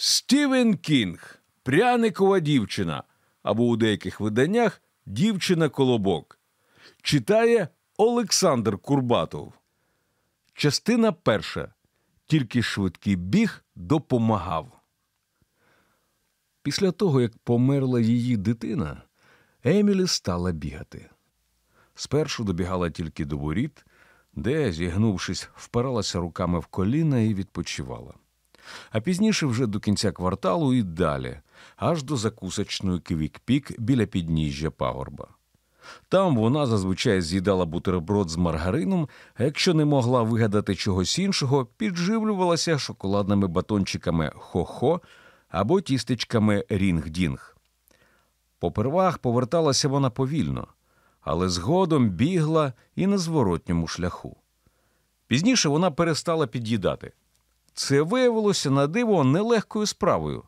Стівен Кінг, пряникова дівчина або у деяких виданнях дівчина Колобок. Читає Олександр Курбатов. Частина перша. Тільки швидкий біг допомагав. Після того, як померла її дитина, Емілі стала бігати. Спершу добігала тільки до воріт, де, зігнувшись, впиралася руками в коліна і відпочивала. А пізніше вже до кінця кварталу і далі, аж до закусочної квік-пік біля підніжжя пагорба. Там вона зазвичай з'їдала бутерброд з маргарином, а якщо не могла вигадати чогось іншого, підживлювалася шоколадними батончиками хо-хо або тістечками рінг-дінг. Попервах поверталася вона повільно, але згодом бігла і на зворотньому шляху. Пізніше вона перестала під'їдати. Це виявилося на диво нелегкою справою.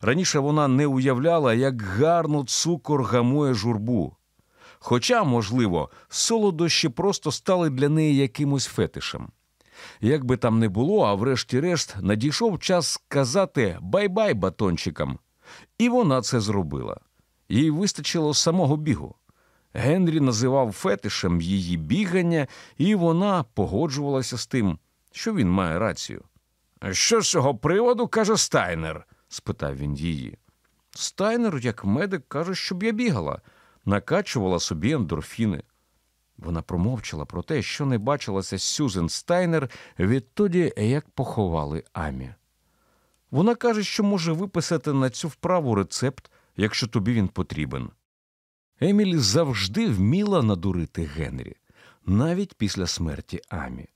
Раніше вона не уявляла, як гарно цукор гамує журбу. Хоча, можливо, солодощі просто стали для неї якимось фетишем. Як би там не було, а врешті-решт надійшов час сказати бай-бай батончикам. І вона це зробила. Їй вистачило самого бігу. Генрі називав фетишем її бігання, і вона погоджувалася з тим, що він має рацію. Що з цього приводу каже Стайнер? спитав він її. Стайнер, як медик, каже, щоб я бігала, накачувала собі ендорфіни. Вона промовчала про те, що не бачилася з Сюзен Стайнер відтоді, як поховали Емі. Вона каже, що може виписати на цю вправу рецепт, якщо тобі він потрібен. Емілі завжди вміла надурити Генрі, навіть після смерті Амі.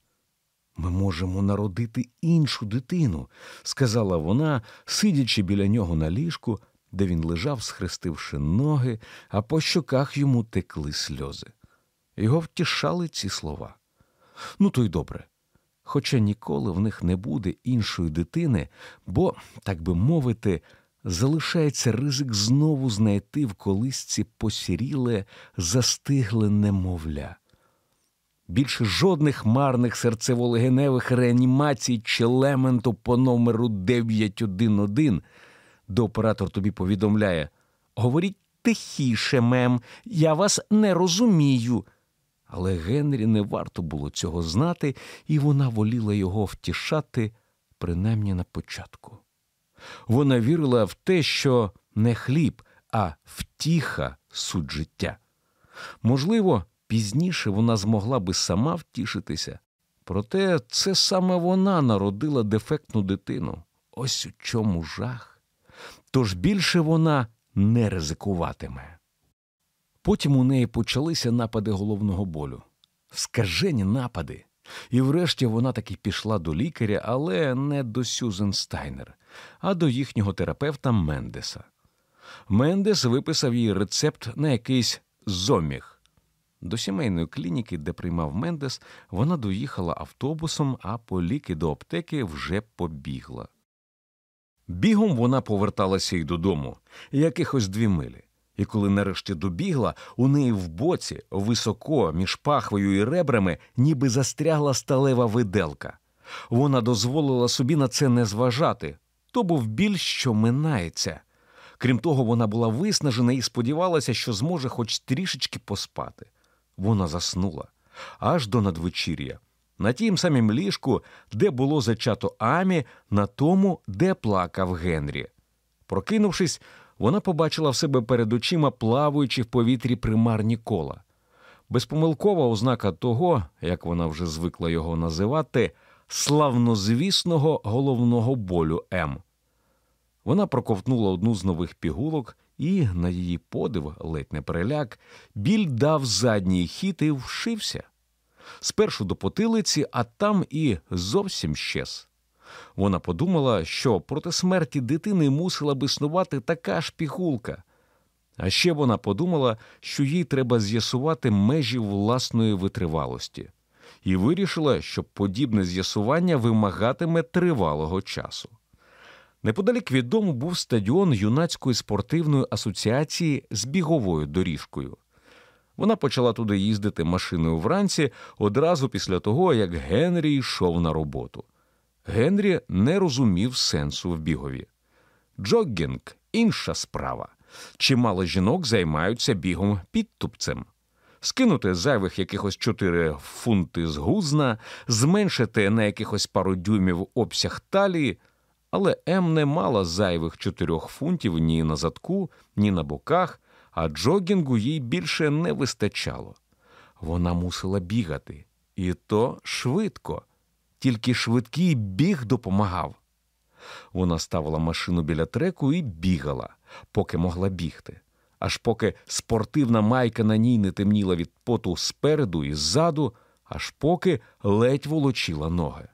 Ми можемо народити іншу дитину, сказала вона, сидячи біля нього на ліжку, де він лежав, схрестивши ноги, а по щоках йому текли сльози. Його втішали ці слова. Ну, то й добре. Хоча ніколи в них не буде іншої дитини, бо, так би мовити, залишається ризик знову знайти в колисці посіріле, застигле немовля. Більше жодних марних серцево-легеневих реанімацій чи лементу по номеру 911, де оператор тобі повідомляє Говоріть тихіше, мем, я вас не розумію. Але Генрі не варто було цього знати, і вона воліла його втішати, принаймні на початку. Вона вірила в те, що не хліб, а втіха суть життя. Можливо, пізніше вона змогла би сама втішитися, проте це саме вона народила дефектну дитину. Ось у чому жах. Тож більше вона не ризикуватиме. Потім у неї почалися напади головного болю, скажені напади. І врешті вона таки пішла до лікаря, але не до Сюзен Стайнер, а до їхнього терапевта Мендеса. Мендес виписав їй рецепт на якийсь зоміг. До сімейної клініки, де приймав Мендес, вона доїхала автобусом, а по ліки до аптеки вже побігла. Бігом вона поверталася й додому, якихось дві милі. І коли нарешті добігла, у неї в боці, високо, між пахвою і ребрами, ніби застрягла сталева виделка. Вона дозволила собі на це не зважати то був біль, що минається. Крім того, вона була виснажена і сподівалася, що зможе хоч трішечки поспати. Вона заснула аж до надвечір'я, на тім самім ліжку, де було зачато Амі, на тому, де плакав Генрі. Прокинувшись, вона побачила в себе перед очима плаваючи в повітрі примарні кола. Безпомилкова ознака того, як вона вже звикла його називати, славнозвісного головного болю М. Вона проковтнула одну з нових пігулок, і, на її подив, ледь не переляк, біль дав задній хід і вшився. Спершу до потилиці, а там і зовсім щез. Вона подумала, що проти смерті дитини мусила б існувати така ж пігулка. А ще вона подумала, що їй треба з'ясувати межі власної витривалості, і вирішила, що подібне з'ясування вимагатиме тривалого часу. Неподалік від дому був стадіон юнацької спортивної асоціації з біговою доріжкою. Вона почала туди їздити машиною вранці одразу після того, як Генрі йшов на роботу. Генрі не розумів сенсу в бігові. Джоггінг інша справа. Чимало жінок займаються бігом підтупцем. Скинути зайвих якихось 4 фунти з гузна, зменшити на якихось пару дюймів обсяг талії, але М не мала зайвих 4 фунтів ні на задку, ні на боках, а джогінгу їй більше не вистачало. Вона мусила бігати, і то швидко, тільки швидкий біг допомагав. Вона ставила машину біля треку і бігала, поки могла бігти. Аж поки спортивна майка на ній не темніла від поту спереду і ззаду, аж поки ледь волочила ноги,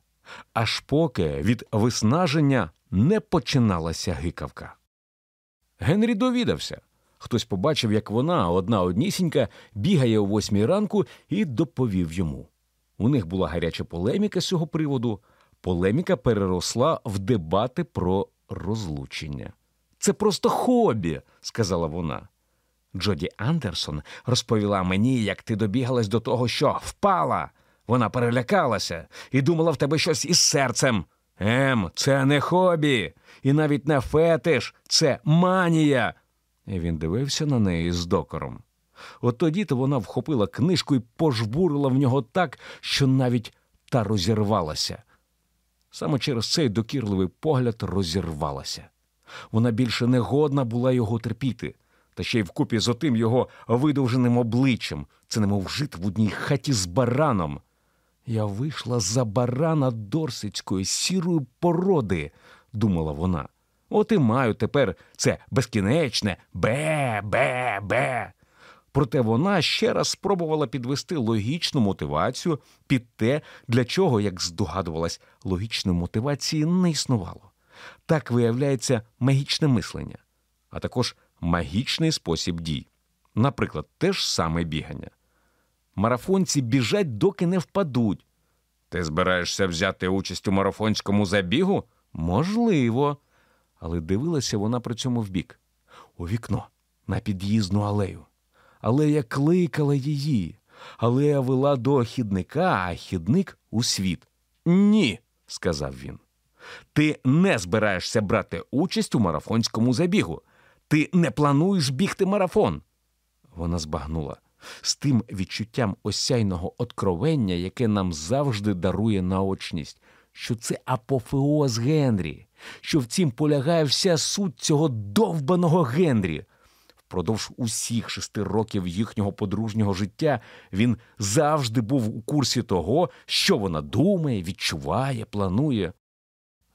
аж поки від виснаження не починалася гикавка. Генрі довідався. Хтось побачив, як вона, одна однісінька, бігає о восьмій ранку і доповів йому. У них була гаряча полеміка з цього приводу. Полеміка переросла в дебати про розлучення. Це просто хобі, сказала вона. Джоді Андерсон розповіла мені, як ти добігалась до того, що впала. Вона перелякалася і думала в тебе щось із серцем. Ем, це не хобі, і навіть не фетиш, це манія. І він дивився на неї з докором. От тоді то вона вхопила книжку і пожбурила в нього так, що навіть та розірвалася. Саме через цей докірливий погляд розірвалася. Вона більше не годна була його терпіти, та ще й вкупі з отим його видовженим обличчям, це немов жит в одній хаті з бараном. Я вийшла за барана дорсицької сірої породи, думала вона. От і маю тепер це безкінечне бе, бе, бе. Проте вона ще раз спробувала підвести логічну мотивацію під те, для чого, як здогадувалась, логічної мотивації не існувало. Так виявляється магічне мислення, а також магічний спосіб дій. Наприклад, те ж саме бігання. Марафонці біжать, доки не впадуть. Ти збираєшся взяти участь у марафонському забігу? Можливо. Але дивилася вона при цьому вбік. У вікно, на під'їзну алею. Алея кликала її. Алея вела до хідника, а хідник у світ. Ні, сказав він. Ти не збираєшся брати участь у марафонському забігу. Ти не плануєш бігти марафон. Вона збагнула з тим відчуттям осяйного откровення, яке нам завжди дарує наочність, що це апофеоз Генрі, що в цім полягає вся суть цього довбаного Генрі. Впродовж усіх шести років їхнього подружнього життя він завжди був у курсі того, що вона думає, відчуває, планує.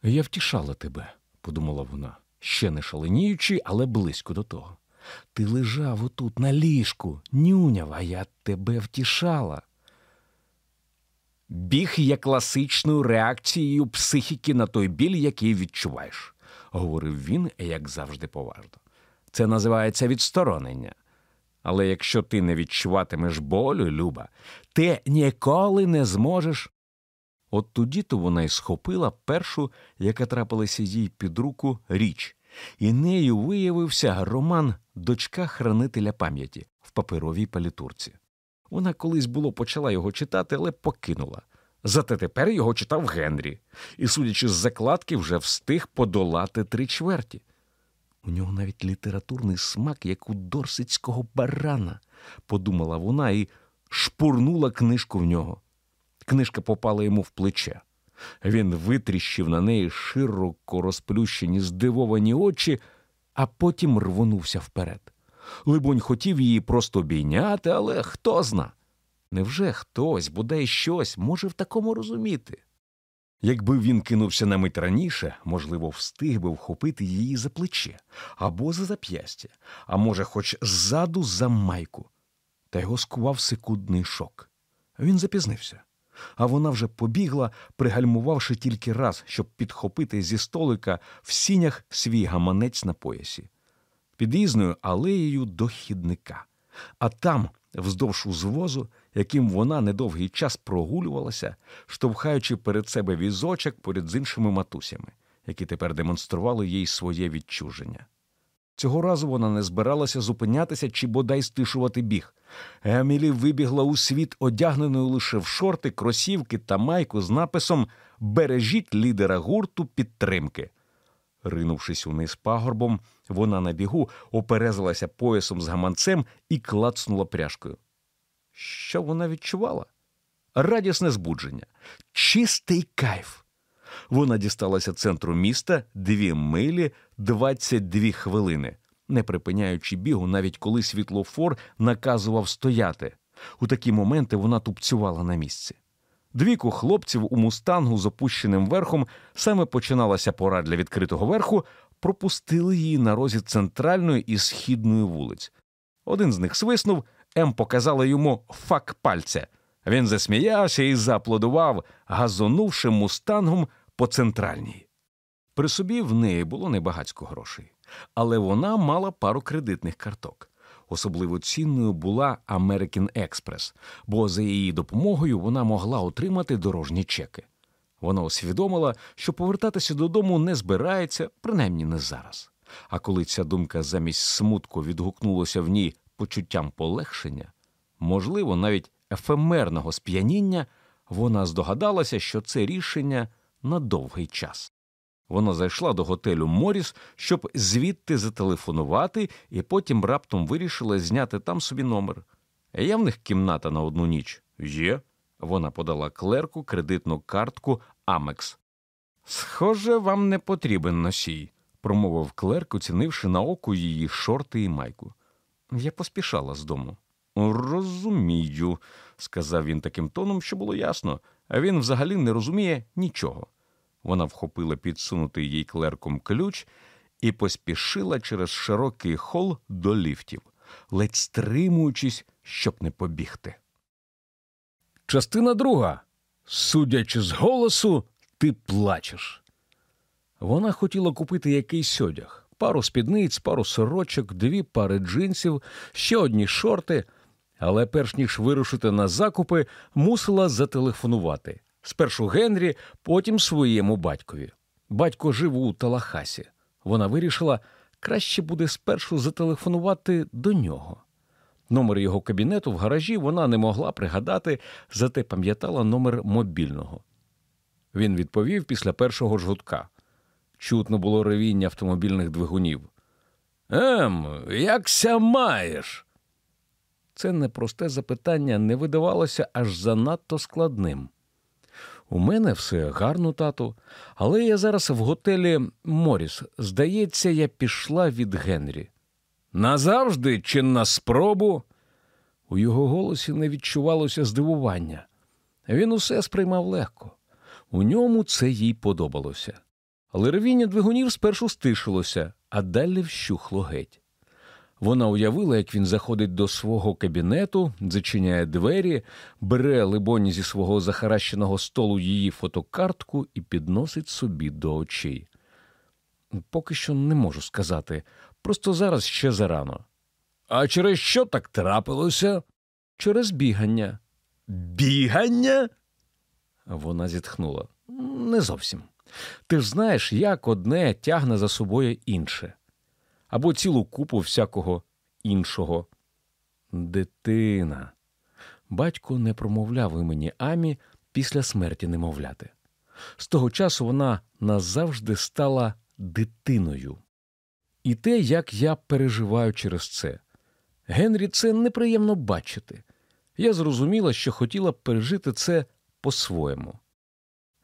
Я втішала тебе, подумала вона, ще не шаленіючи, але близько до того. Ти лежав отут на ліжку, нюняв, а я тебе втішала. Біг є класичною реакцією психіки на той біль, який відчуваєш, говорив він, як завжди поважно. Це називається відсторонення. Але якщо ти не відчуватимеш болю, Люба, ти ніколи не зможеш. От тоді то вона й схопила першу, яка трапилася їй під руку, річ, і нею виявився роман Дочка хранителя пам'яті в паперовій палітурці. Вона колись було почала його читати, але покинула. Зате тепер його читав Генрі, і, судячи з закладки, вже встиг подолати три чверті. У нього навіть літературний смак, як у дорсицького барана, подумала вона і шпурнула книжку в нього. Книжка попала йому в плече. Він витріщив на неї широко розплющені, здивовані очі, а потім рвонувся вперед. Либонь, хотів її просто обійняти, але хто зна. Невже хтось, бодай щось, може в такому розуміти? Якби він кинувся на мить раніше, можливо, встиг би вхопити її за плече або за зап'ястя, а може, хоч ззаду за майку. Та його скував секундний шок. Він запізнився, а вона вже побігла, пригальмувавши тільки раз, щоб підхопити зі столика в сінях свій гаманець на поясі, під'їзною алеєю до хідника, а там, вздовж узвозу, яким вона недовгий час прогулювалася, штовхаючи перед себе візочок поряд з іншими матусями, які тепер демонстрували їй своє відчуження. Цього разу вона не збиралася зупинятися чи бодай стишувати біг. Емілі вибігла у світ, одягненою лише в шорти, кросівки та майку з написом Бережіть лідера гурту підтримки. Ринувшись униз пагорбом, вона на бігу оперезалася поясом з гаманцем і клацнула пряжкою. Що вона відчувала? Радісне збудження, чистий кайф. Вона дісталася центру міста дві милі 22 хвилини, не припиняючи бігу, навіть коли світлофор наказував стояти. У такі моменти вона тупцювала на місці. Двіку хлопців у мустангу з опущеним верхом саме починалася пора для відкритого верху, пропустили її на розі центральної і східної вулиць. Один з них свиснув, М показала йому фак пальця. Він засміявся і зааплодував, газонувши мустангом по центральній. При собі в неї було небагацько грошей, але вона мала пару кредитних карток. Особливо цінною була American Express, бо за її допомогою вона могла отримати дорожні чеки. Вона усвідомила, що повертатися додому не збирається, принаймні не зараз. А коли ця думка замість смутку відгукнулася в ній почуттям полегшення, можливо, навіть ефемерного сп'яніння, вона здогадалася, що це рішення на довгий час. Вона зайшла до готелю Моріс, щоб звідти зателефонувати, і потім раптом вирішила зняти там собі номер. Є в них кімната на одну ніч? Є. Вона подала клерку кредитну картку Амекс. Схоже, вам не потрібен носій, промовив клерк, оцінивши на око її шорти і майку. Я поспішала з дому. Розумію, сказав він таким тоном, що було ясно, а він взагалі не розуміє нічого. Вона вхопила підсунутий їй клерком ключ і поспішила через широкий хол до ліфтів, ледь стримуючись, щоб не побігти. Частина друга. Судячи з голосу, ти плачеш. Вона хотіла купити якийсь одяг, пару спідниць, пару сорочок, дві пари джинсів, ще одні шорти, але перш ніж вирушити на закупи, мусила зателефонувати. Спершу Генрі, потім своєму батькові. Батько жив у Талахасі. Вона вирішила, краще буде спершу зателефонувати до нього. Номер його кабінету в гаражі вона не могла пригадати, зате пам'ятала номер мобільного. Він відповів після першого жгутка. Чутно було ревіння автомобільних двигунів. Ем, якся маєш? Це непросте запитання не видавалося аж занадто складним. У мене все гарно, тату, але я зараз в готелі Моріс. Здається, я пішла від Генрі. Назавжди чи на спробу? У його голосі не відчувалося здивування. Він усе сприймав легко. У ньому це їй подобалося. Але ревіння двигунів спершу стишилося, а далі вщухло геть. Вона уявила, як він заходить до свого кабінету, зачиняє двері, бере, либоні, зі свого захаращеного столу її фотокартку і підносить собі до очей. Поки що не можу сказати, просто зараз ще зарано. А через що так трапилося? Через бігання. Бігання? Вона зітхнула. Не зовсім. Ти ж знаєш, як одне тягне за собою інше або цілу купу всякого іншого. Дитина. Батько не промовляв імені Амі після смерті немовляти. З того часу вона назавжди стала дитиною. І те, як я переживаю через це. Генрі, це неприємно бачити. Я зрозуміла, що хотіла б пережити це по-своєму.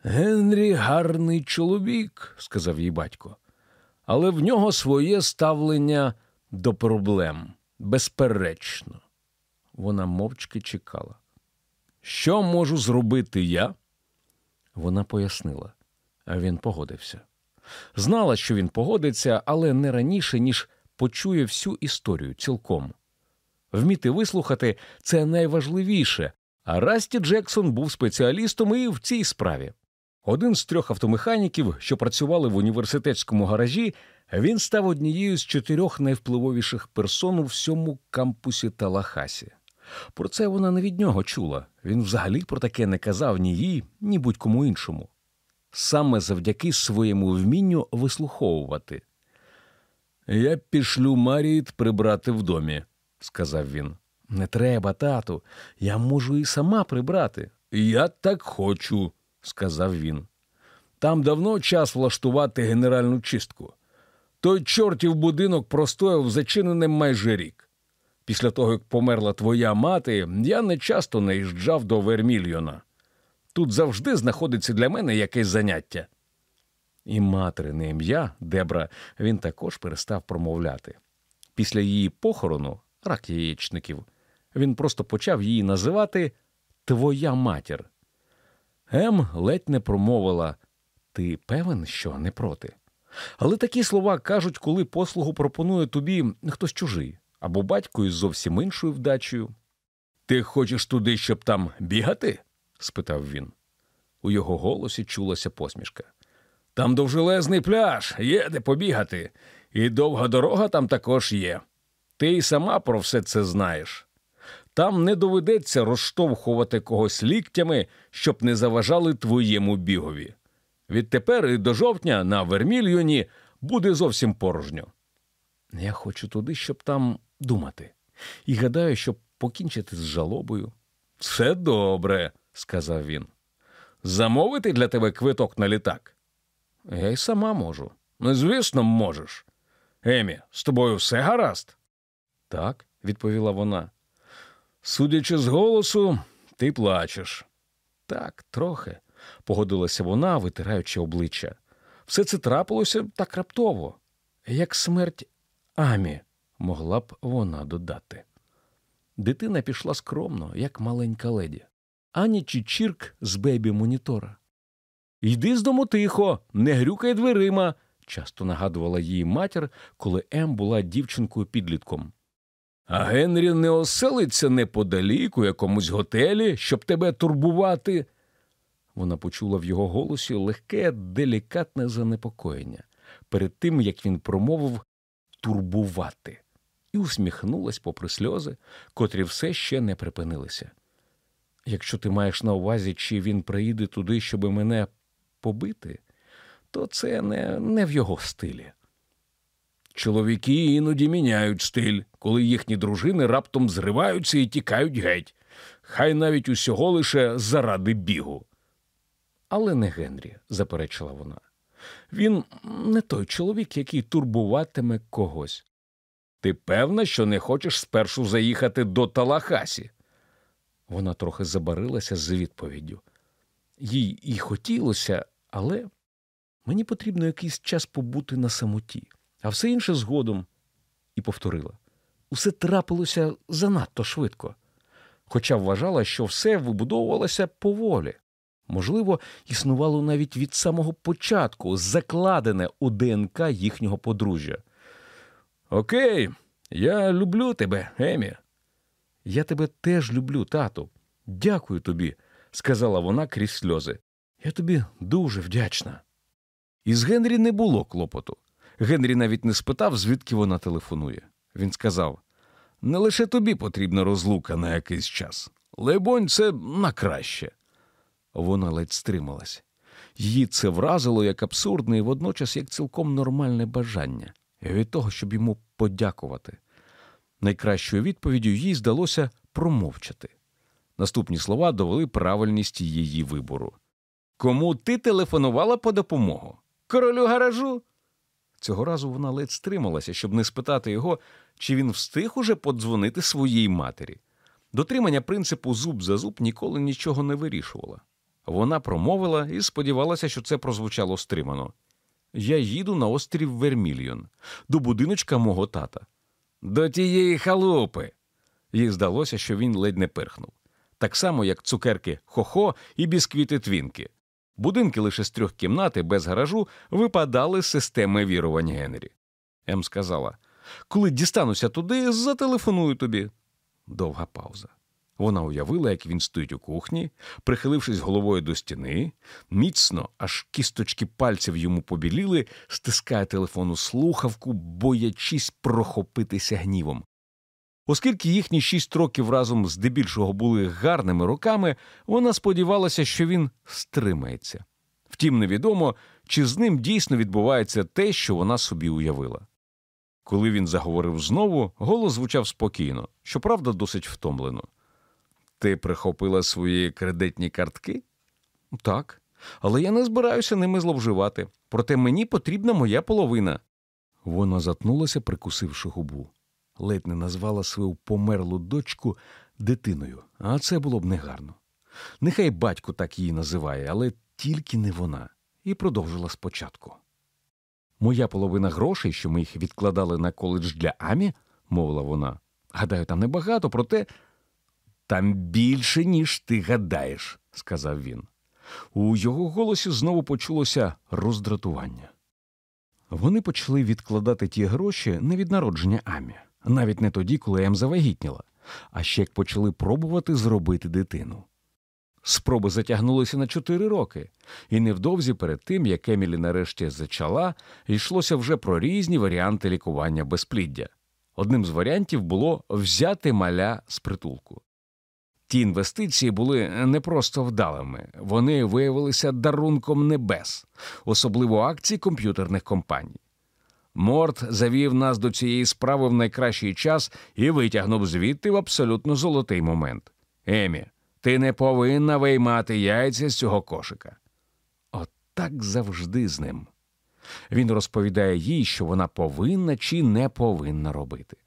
Генрі гарний чоловік, сказав їй батько але в нього своє ставлення до проблем. Безперечно. Вона мовчки чекала. Що можу зробити я? Вона пояснила, а він погодився. Знала, що він погодиться, але не раніше, ніж почує всю історію цілком. Вміти вислухати це найважливіше, а Расті Джексон був спеціалістом і в цій справі. Один з трьох автомеханіків, що працювали в університетському гаражі, він став однією з чотирьох найвпливовіших персон у всьому кампусі Талахасі. Про це вона не від нього чула. Він взагалі про таке не казав ні їй, ні будь-кому іншому. Саме завдяки своєму вмінню вислуховувати. Я пішлю Маріт прибрати в домі, сказав він. Не треба, тату. Я можу і сама прибрати. Я так хочу сказав він. Там давно час влаштувати генеральну чистку. Той чортів будинок простояв зачиненим майже рік. Після того, як померла твоя мати, я не часто наїжджав до Вермільйона. Тут завжди знаходиться для мене якесь заняття. І материне ім'я Дебра він також перестав промовляти. Після її похорону, рак яєчників, він просто почав її називати Твоя матір. Ем ледь не промовила Ти певен, що не проти. Але такі слова кажуть, коли послугу пропонує тобі хтось чужий або батько із зовсім іншою вдачею. Ти хочеш туди, щоб там бігати? спитав він. У його голосі чулася посмішка. Там довжелезний пляж, є де побігати, і довга дорога там також є. Ти й сама про все це знаєш. Там не доведеться розштовхувати когось ліктями, щоб не заважали твоєму бігові. Відтепер і до жовтня на Вермільйоні буде зовсім порожньо. Я хочу туди, щоб там думати. І гадаю, щоб покінчити з жалобою. Все добре, сказав він. Замовити для тебе квиток на літак? Я й сама можу. Ну, звісно, можеш. Емі, з тобою все гаразд? Так, відповіла вона. Судячи з голосу, ти плачеш. Так, трохи, погодилася вона, витираючи обличчя. Все це трапилося так раптово, як смерть Амі, могла б вона додати. Дитина пішла скромно, як маленька леді. Ані Чічірк з бейбі монітора. Йди з дому тихо, не грюкай дверима, часто нагадувала її матір, коли Ем була дівчинкою підлітком. А Генрі не оселиться неподалік у якомусь готелі, щоб тебе турбувати. Вона почула в його голосі легке, делікатне занепокоєння перед тим, як він промовив турбувати, і усміхнулась попри сльози, котрі все ще не припинилися. Якщо ти маєш на увазі, чи він приїде туди, щоб мене побити, то це не, не в його стилі. Чоловіки іноді міняють стиль, коли їхні дружини раптом зриваються і тікають геть, хай навіть усього лише заради бігу. Але не Генрі, заперечила вона. Він не той чоловік, який турбуватиме когось. Ти певна, що не хочеш спершу заїхати до Талахасі? Вона трохи забарилася з відповіддю. Їй і хотілося, але мені потрібно якийсь час побути на самоті, а все інше згодом. І повторила усе трапилося занадто швидко, хоча вважала, що все вибудовувалося поволі. Можливо, існувало навіть від самого початку, закладене у ДНК їхнього подружжя. Окей, я люблю тебе, Емі. Я тебе теж люблю, тату. Дякую тобі, сказала вона крізь сльози. Я тобі дуже вдячна. Із Генрі не було клопоту. Генрі навіть не спитав, звідки вона телефонує. Він сказав не лише тобі потрібна розлука на якийсь час. Лебонь, це на краще. Вона ледь стрималась. Її це вразило як абсурдне і водночас як цілком нормальне бажання від того, щоб йому подякувати. Найкращою відповіддю їй здалося промовчати. Наступні слова довели правильність її вибору. Кому ти телефонувала по допомогу? Королю гаражу? Цього разу вона ледь стрималася, щоб не спитати його, чи він встиг уже подзвонити своїй матері. Дотримання принципу зуб за зуб ніколи нічого не вирішувала. Вона промовила і сподівалася, що це прозвучало стримано. Я їду на острів Вермільйон, до будиночка мого тата. До тієї халупи. Їй здалося, що він ледь не перхнув. Так само, як цукерки хохо і бісквіти твінки. Будинки лише з трьох кімнат і без гаражу випадали з системи вірувань Генрі. Ем сказала коли дістануся туди, зателефоную тобі. Довга пауза. Вона уявила, як він стоїть у кухні, прихилившись головою до стіни, міцно, аж кісточки пальців йому побіліли, стискає телефонну слухавку, боячись прохопитися гнівом. Оскільки їхні шість років разом здебільшого були гарними роками, вона сподівалася, що він стримається. Втім, невідомо, чи з ним дійсно відбувається те, що вона собі уявила. Коли він заговорив знову, голос звучав спокійно, щоправда, досить втомлено. Ти прихопила свої кредитні картки? Так. але я не збираюся ними зловживати. Проте мені потрібна моя половина. Вона затнулася, прикусивши губу. Ледь не назвала свою померлу дочку дитиною, а це було б негарно. Нехай батько так її називає, але тільки не вона, і продовжила спочатку. Моя половина грошей, що ми їх відкладали на коледж для Амі, мовила вона. Гадаю, там небагато, проте там більше, ніж ти гадаєш, сказав він. У його голосі знову почулося роздратування. Вони почали відкладати ті гроші не від народження Амі, навіть не тоді, коли Ем завагітніла, а ще як почали пробувати зробити дитину. Спроби затягнулися на чотири роки, і невдовзі перед тим, як Емілі нарешті зачала, йшлося вже про різні варіанти лікування безпліддя. Одним з варіантів було взяти маля з притулку. Ті інвестиції були не просто вдалими, вони виявилися дарунком небес, особливо акцій комп'ютерних компаній. Морт завів нас до цієї справи в найкращий час і витягнув звідти в абсолютно золотий момент. Емі, ти не повинна виймати яйця з цього кошика. Отак завжди з ним. Він розповідає їй, що вона повинна чи не повинна робити.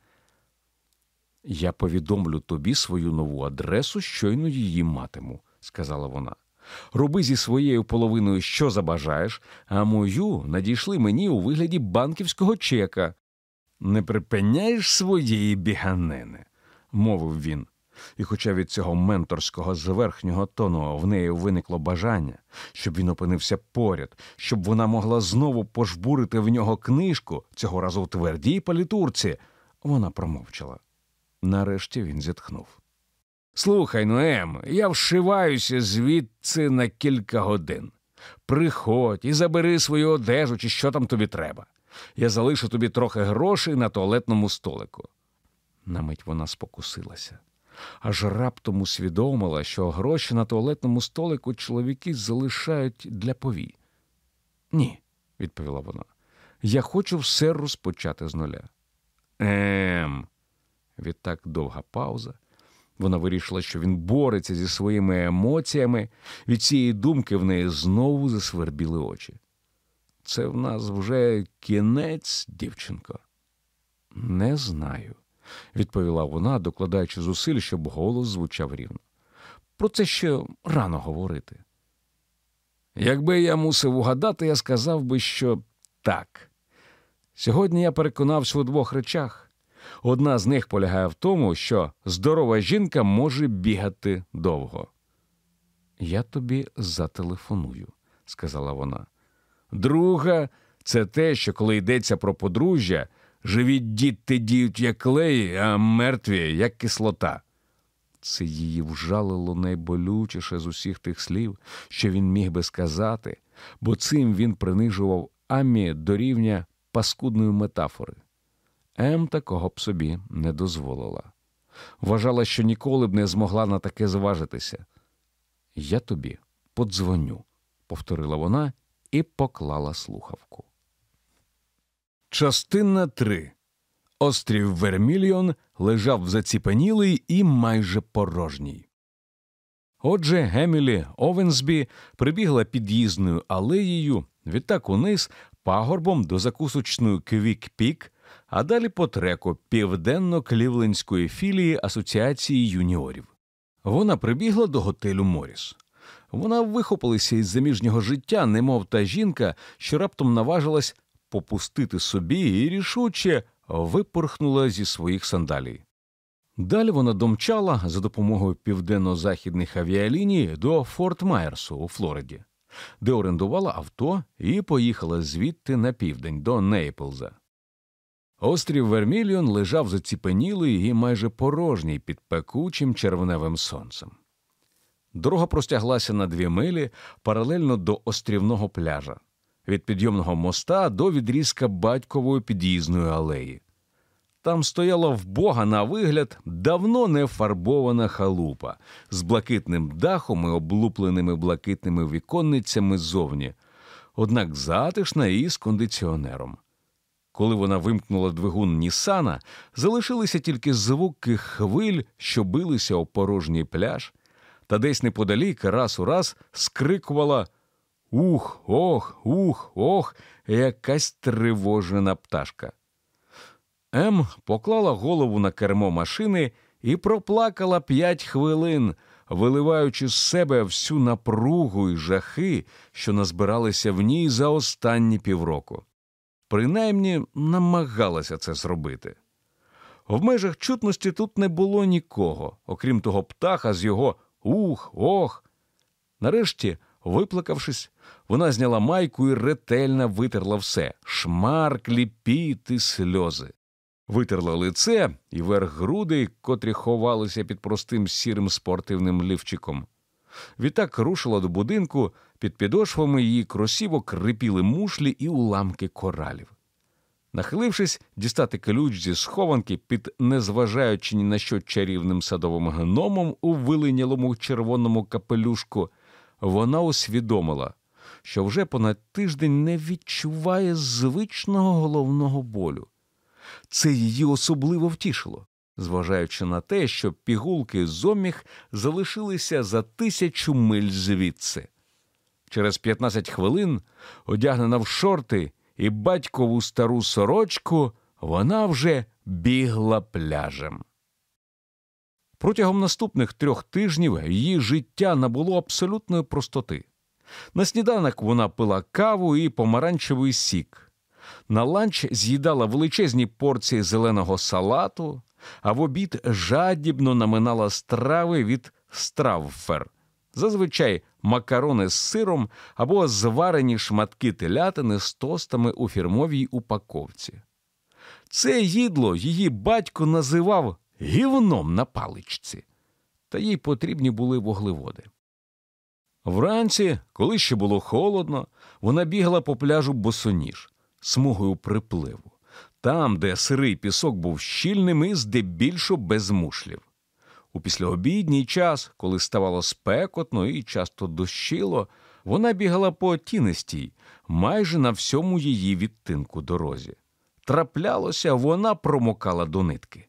Я повідомлю тобі свою нову адресу, щойно її матиму, сказала вона. Роби зі своєю половиною, що забажаєш, а мою надійшли мені у вигляді банківського чека. Не припиняєш своєї біганини, мовив він. І, хоча від цього менторського зверхнього тону в неї виникло бажання, щоб він опинився поряд, щоб вона могла знову пожбурити в нього книжку, цього разу в твердій палітурці, вона промовчала. Нарешті він зітхнув. Слухай, Ноем, я вшиваюся звідси на кілька годин. Приходь і забери свою одежу, чи що там тобі треба. Я залишу тобі трохи грошей на туалетному столику. На мить вона спокусилася, аж раптом усвідомила, що гроші на туалетному столику чоловіки залишають для повій. Ні, відповіла вона. Я хочу все розпочати з нуля. Ем. Відтак довга пауза. Вона вирішила, що він бореться зі своїми емоціями. Від цієї думки в неї знову засвербіли очі. Це в нас вже кінець, дівчинко. Не знаю, відповіла вона, докладаючи зусиль, щоб голос звучав рівно. Про це ще рано говорити. Якби я мусив угадати, я сказав би, що так. Сьогодні я переконався у двох речах. Одна з них полягає в тому, що здорова жінка може бігати довго. Я тобі зателефоную, сказала вона. Друга, це те, що коли йдеться про подружжя, живі діти діють як клей, а мертві як кислота. Це її вжалило найболючіше з усіх тих слів, що він міг би сказати, бо цим він принижував Амі до рівня паскудної метафори. Ем такого б собі не дозволила. Вважала, що ніколи б не змогла на таке зважитися. Я тобі подзвоню, повторила вона і поклала слухавку. Частина 3. Острів Вермільйон лежав заціпенілий і майже порожній. Отже, Гемілі Овенсбі прибігла під'їзною алеєю, відтак униз пагорбом до закусочної Квік Пік, а далі по треку південно-клівлендської філії Асоціації юніорів. Вона прибігла до готелю Моріс. Вона вихопилася із заміжнього життя, немов та жінка, що раптом наважилась попустити собі і рішуче випорхнула зі своїх сандалій. Далі вона домчала за допомогою південно-західних авіаліній до Форт Майерсу у Флориді, де орендувала авто і поїхала звідти на південь до Нейплза. Острів Вермільйон лежав заціпенілий і майже порожній під пекучим червневим сонцем. Дорога простяглася на дві милі паралельно до острівного пляжа, від підйомного моста до відрізка батькової під'їзної алеї. Там стояла вбога на вигляд давно не фарбована халупа з блакитним дахом і облупленими блакитними віконницями ззовні, однак затишна і з кондиціонером. Коли вона вимкнула двигун Нісана, залишилися тільки звуки хвиль, що билися у порожній пляж, та десь неподалік раз у раз скрикувала Ух, ох, ух, ох, якась тривожена пташка. Ем поклала голову на кермо машини і проплакала п'ять хвилин, виливаючи з себе всю напругу і жахи, що назбиралися в ній за останні півроку. Принаймні намагалася це зробити. В межах чутності тут не було нікого, окрім того птаха з його ух, ох. Нарешті, виплакавшись, вона зняла майку і ретельно витерла все шмарклі, піт і сльози. Витерла лице і верх груди, котрі ховалися під простим сірим спортивним лівчиком. Відтак рушила до будинку, під підошвами її кросівок рипіли мушлі і уламки коралів. Нахилившись дістати ключ зі схованки під незважаючи ні на що чарівним садовим гномом у вилинялому червоному капелюшку, вона усвідомила, що вже понад тиждень не відчуває звичного головного болю. Це її особливо втішило, зважаючи на те, що пігулки зоміг залишилися за тисячу миль звідси. Через 15 хвилин, одягнена в шорти і батькову стару сорочку, вона вже бігла пляжем. Протягом наступних трьох тижнів її життя набуло абсолютної простоти. На сніданок вона пила каву і помаранчевий сік. На ланч з'їдала величезні порції зеленого салату, а в обід жадібно наминала страви від стравфер, зазвичай макарони з сиром або зварені шматки телятини з тостами у фірмовій упаковці. Це їдло її батько називав гівном на паличці, та їй потрібні були вуглеводи. Вранці, коли ще було холодно, вона бігла по пляжу босоніж, смугою припливу, там, де сирий пісок був щільним і здебільшо без мушлів. У післяобідній час, коли ставало спекотно і часто дощило, вона бігала по тінистій, майже на всьому її відтинку дорозі. Траплялося, вона промокала до нитки.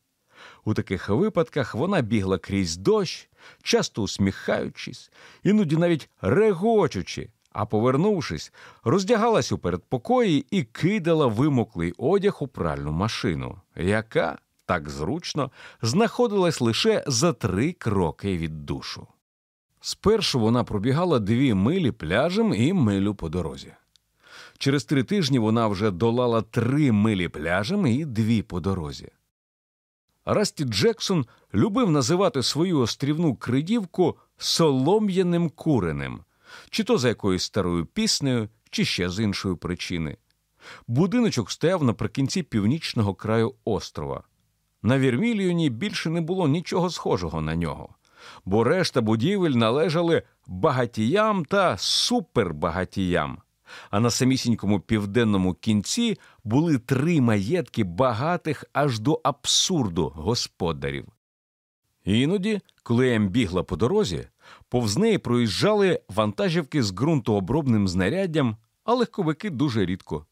У таких випадках вона бігла крізь дощ, часто усміхаючись, іноді навіть регочучи, а повернувшись, роздягалась у передпокої і кидала вимоклий одяг у пральну машину, яка так зручно знаходилась лише за три кроки від душу. Спершу вона пробігала дві милі пляжем і милю по дорозі. Через три тижні вона вже долала три милі пляжем і дві по дорозі. Расті Джексон любив називати свою острівну кридівку солом'яним куреним, чи то за якоюсь старою піснею, чи ще з іншої причини. Будиночок стояв наприкінці північного краю острова. На Вірміліоні більше не було нічого схожого на нього, бо решта будівель належали багатіям та супербагатіям. А на самісінькому південному кінці були три маєтки багатих аж до абсурду господарів. Іноді, коли Ем бігла по дорозі, повз неї проїжджали вантажівки з ґрунтообробним знаряддям, а легковики дуже рідко.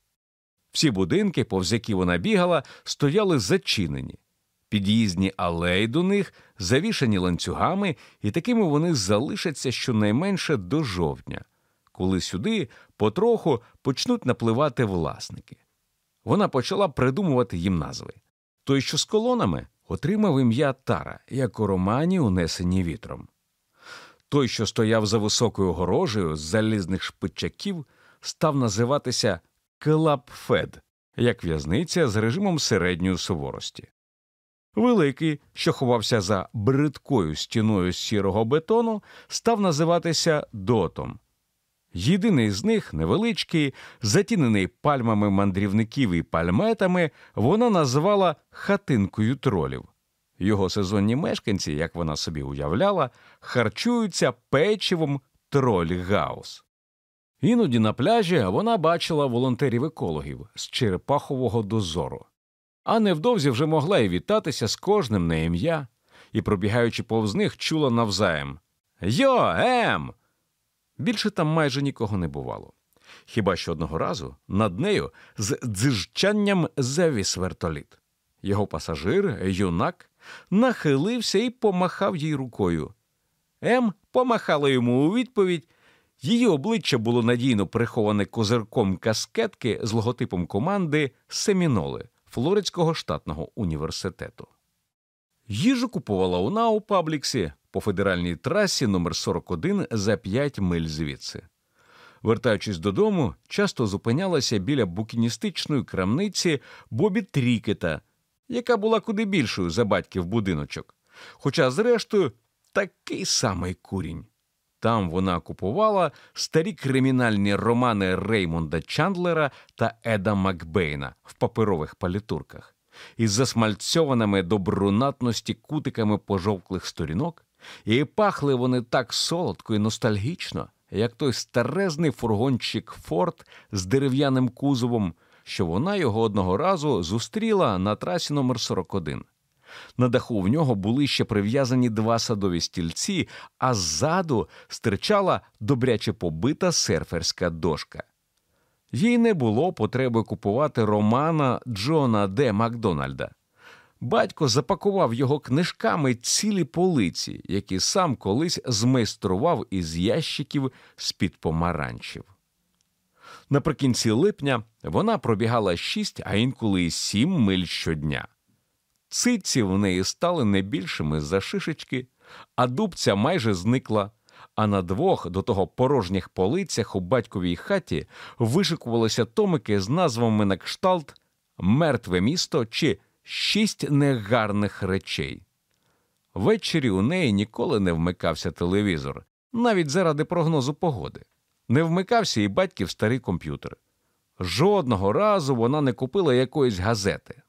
Всі будинки, повз які вона бігала, стояли зачинені. Під'їзні алеї до них завішані ланцюгами, і такими вони залишаться щонайменше до жовтня, коли сюди потроху почнуть напливати власники. Вона почала придумувати їм назви. Той, що з колонами, отримав ім'я Тара, як у романі, унесені вітром. Той, що стояв за високою горожею з залізних шпичаків, став називатися Клапфед, як в'язниця з режимом середньої суворості. Великий, що ховався за бридкою стіною сірого бетону, став називатися Дотом. Єдиний з них, невеличкий, затінений пальмами мандрівників і пальметами, вона назвала хатинкою тролів. Його сезонні мешканці, як вона собі уявляла, харчуються печивом троль гаус. Іноді на пляжі вона бачила волонтерів-екологів з черепахового дозору, а невдовзі вже могла й вітатися з кожним на ім'я і, пробігаючи повз них, чула навзаєм Йо, ем! Більше там майже нікого не бувало. Хіба що одного разу над нею з дзижчанням завіс вертоліт. Його пасажир, юнак, нахилився і помахав їй рукою. Ем помахала йому у відповідь Її обличчя було надійно приховане козирком каскетки з логотипом команди Семіноли Флоридського штатного університету. Їжу купувала вона у Пабліксі по федеральній трасі номер 41 за 5 миль звідси. Вертаючись додому, часто зупинялася біля букіністичної крамниці Бобі Трікета, яка була куди більшою за батьків будиночок. Хоча, зрештою, такий самий курінь. Там вона купувала старі кримінальні романи Реймонда Чандлера та Еда Макбейна в паперових палітурках. Із засмальцьованими до брунатності кутиками пожовклих сторінок, і пахли вони так солодко і ностальгічно, як той старезний фургончик Форд з дерев'яним кузовом, що вона його одного разу зустріла на трасі номер 41 на даху в нього були ще прив'язані два садові стільці, а ззаду стирчала добряче побита серферська дошка. Їй не було потреби купувати романа Джона Д. Макдональда. Батько запакував його книжками цілі полиці, які сам колись змайстрував із ящиків з-під помаранчів. Наприкінці липня вона пробігала шість, а інколи сім миль щодня. Циці в неї стали не більшими за шишечки, а дубця майже зникла. А на двох до того порожніх полицях у батьковій хаті вишикувалися томики з назвами на кшталт Мертве місто чи Шість негарних речей. Ввечері у неї ніколи не вмикався телевізор, навіть заради прогнозу погоди. Не вмикався і батьків старий комп'ютер. Жодного разу вона не купила якоїсь газети.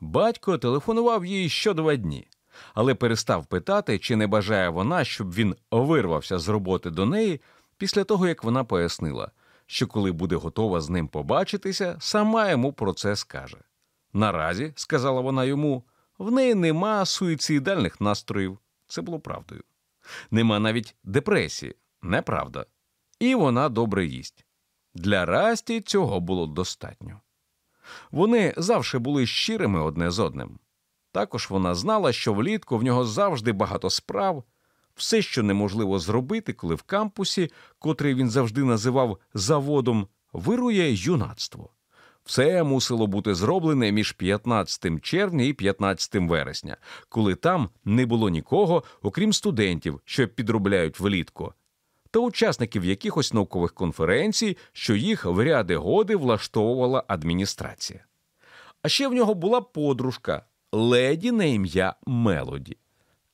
Батько телефонував їй що два дні, але перестав питати, чи не бажає вона, щоб він вирвався з роботи до неї після того, як вона пояснила, що коли буде готова з ним побачитися, сама йому про це скаже. Наразі, сказала вона йому, в неї нема суїцидальних настроїв. Це було правдою. Нема навіть депресії, неправда. І вона добре їсть. Для Расті цього було достатньо. Вони завжди були щирими одне з одним. Також вона знала, що влітку в нього завжди багато справ, все, що неможливо зробити, коли в кампусі, котрий він завжди називав заводом, вирує юнацтво. Все мусило бути зроблене між 15 червня і 15 вересня, коли там не було нікого, окрім студентів, що підробляють влітку, та учасників якихось наукових конференцій, що їх в ряди годи влаштовувала адміністрація. А ще в нього була подружка леді на ім'я Мелоді.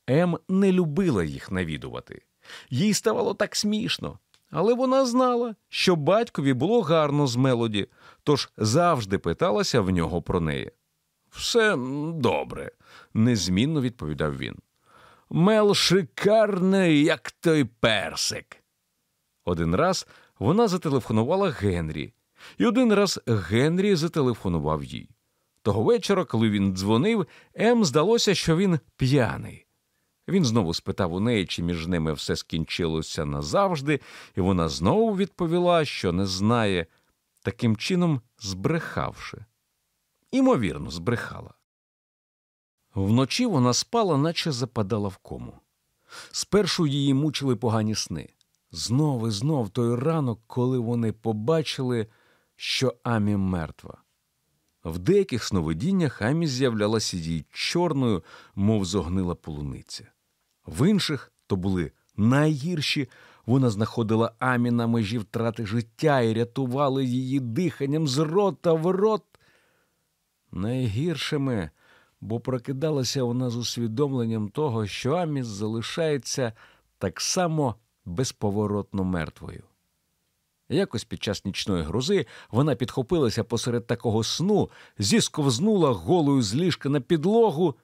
Ем не любила їх навідувати. Їй ставало так смішно, але вона знала, що батькові було гарно з Мелоді, тож завжди питалася в нього про неї. Все добре, незмінно відповідав він. Мел шикарний, як той персик. Один раз вона зателефонувала Генрі, і один раз Генрі зателефонував їй. Того вечора, коли він дзвонив, Ем здалося, що він п'яний. Він знову спитав у неї, чи між ними все скінчилося назавжди, і вона знову відповіла, що не знає, таким чином збрехавши. Імовірно, збрехала. Вночі вона спала, наче западала в кому. Спершу її мучили погані сни. Знов і знов той ранок, коли вони побачили, що Амі мертва. В деяких сновидіннях Амі з'являлася їй чорною, мов зогнила полуниця. В інших то були найгірші. Вона знаходила Амі на межі втрати життя і рятувала її диханням з рота в рот. Найгіршими, бо прокидалася вона з усвідомленням того, що Амі залишається так само безповоротно мертвою. Якось під час нічної грози вона підхопилася посеред такого сну, зісковзнула голою з ліжка на підлогу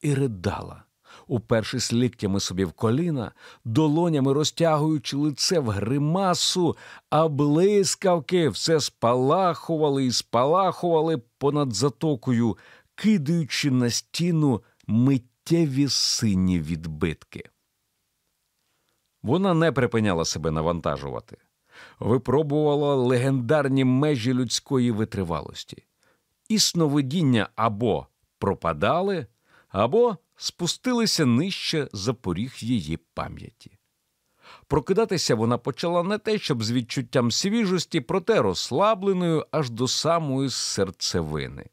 і ридала, упершись ліктями собі в коліна, долонями розтягуючи лице в гримасу, а блискавки все спалахували і спалахували понад затокою, кидаючи на стіну миттєві сині відбитки. Вона не припиняла себе навантажувати, випробувала легендарні межі людської витривалості. І сновидіння або пропадали, або спустилися нижче за поріг її пам'яті. Прокидатися вона почала не те, щоб з відчуттям свіжості, проте розслабленою аж до самої серцевини.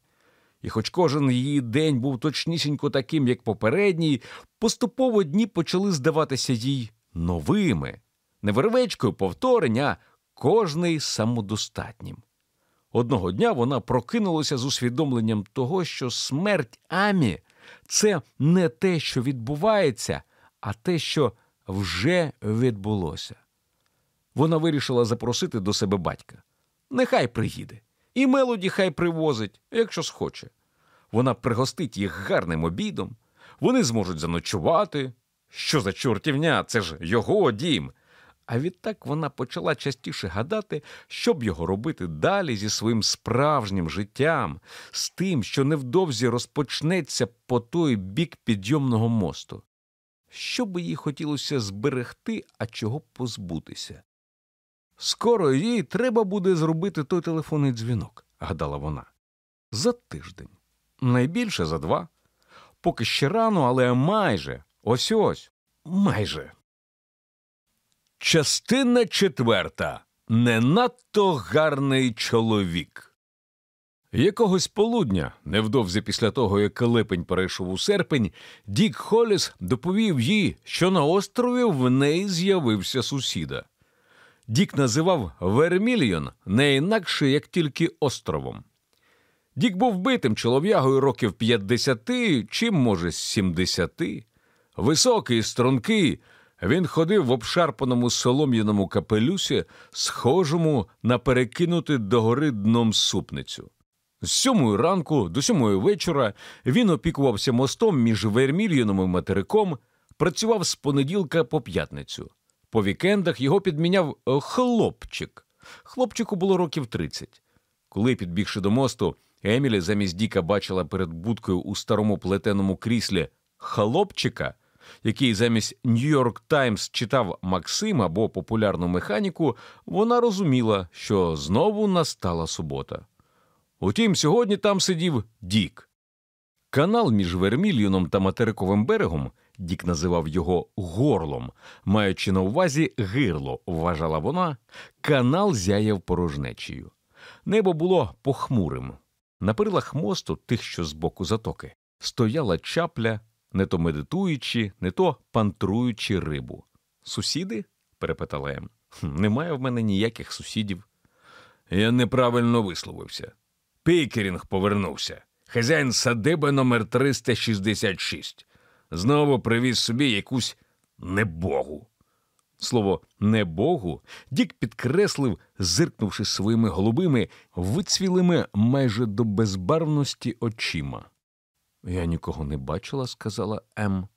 І хоч кожен її день був точнісінько таким, як попередній, поступово дні почали здаватися їй новими, не вервечкою повторення, кожний самодостатнім. Одного дня вона прокинулася з усвідомленням того, що смерть Амі це не те, що відбувається, а те, що вже відбулося. Вона вирішила запросити до себе батька. Нехай приїде. І мелоді хай привозить, якщо схоче. Вона пригостить їх гарним обідом, вони зможуть заночувати. Що за чортівня? Це ж його дім. А відтак вона почала частіше гадати, що б його робити далі зі своїм справжнім життям, з тим, що невдовзі розпочнеться по той бік підйомного мосту. Що би їй хотілося зберегти, а чого позбутися? Скоро їй треба буде зробити той телефонний дзвінок, гадала вона. За тиждень, найбільше за два. Поки ще рано, але майже ось ось майже. Частина четверта. Не надто гарний чоловік. Якогось полудня, невдовзі після того, як липень перейшов у серпень, Дік Холіс доповів їй, що на острові в неї з'явився сусіда. Дік називав Вермільйон не інакше, як тільки островом. Дік був битим чолов'ягою років 50, чи, може, 70. Високий, стрункий, він ходив в обшарпаному солом'яному капелюсі, схожому на перекинути догори дном супницю. З сьомої ранку до сьомої вечора він опікувався мостом між Вермільйоном і материком, працював з понеділка по п'ятницю. По вікендах його підміняв е, хлопчик. Хлопчику було років 30. Коли, підбігши до мосту, Емілі замість Діка бачила перед будкою у старому плетеному кріслі хлопчика, який замість Нью-Йорк Таймс читав Максим або популярну механіку, вона розуміла, що знову настала субота. Утім, сьогодні там сидів Дік. Канал між Вермільйоном та материковим берегом Дік називав його горлом, маючи на увазі гирло, вважала вона, канал зяяв порожнечею. Небо було похмурим. На перилах мосту, тих, що з боку затоки, стояла чапля, не то медитуючи, не то пантруючи рибу. Сусіди? перепитала Ем. Немає в мене ніяких сусідів. Я неправильно висловився. Пікерінг повернувся. Хазяїн садиби номер 366. Знову привіз собі якусь небогу. Слово небогу Дік підкреслив, зиркнувши своїми голубими, вицвілими майже до безбарвності очима. Я нікого не бачила, сказала М.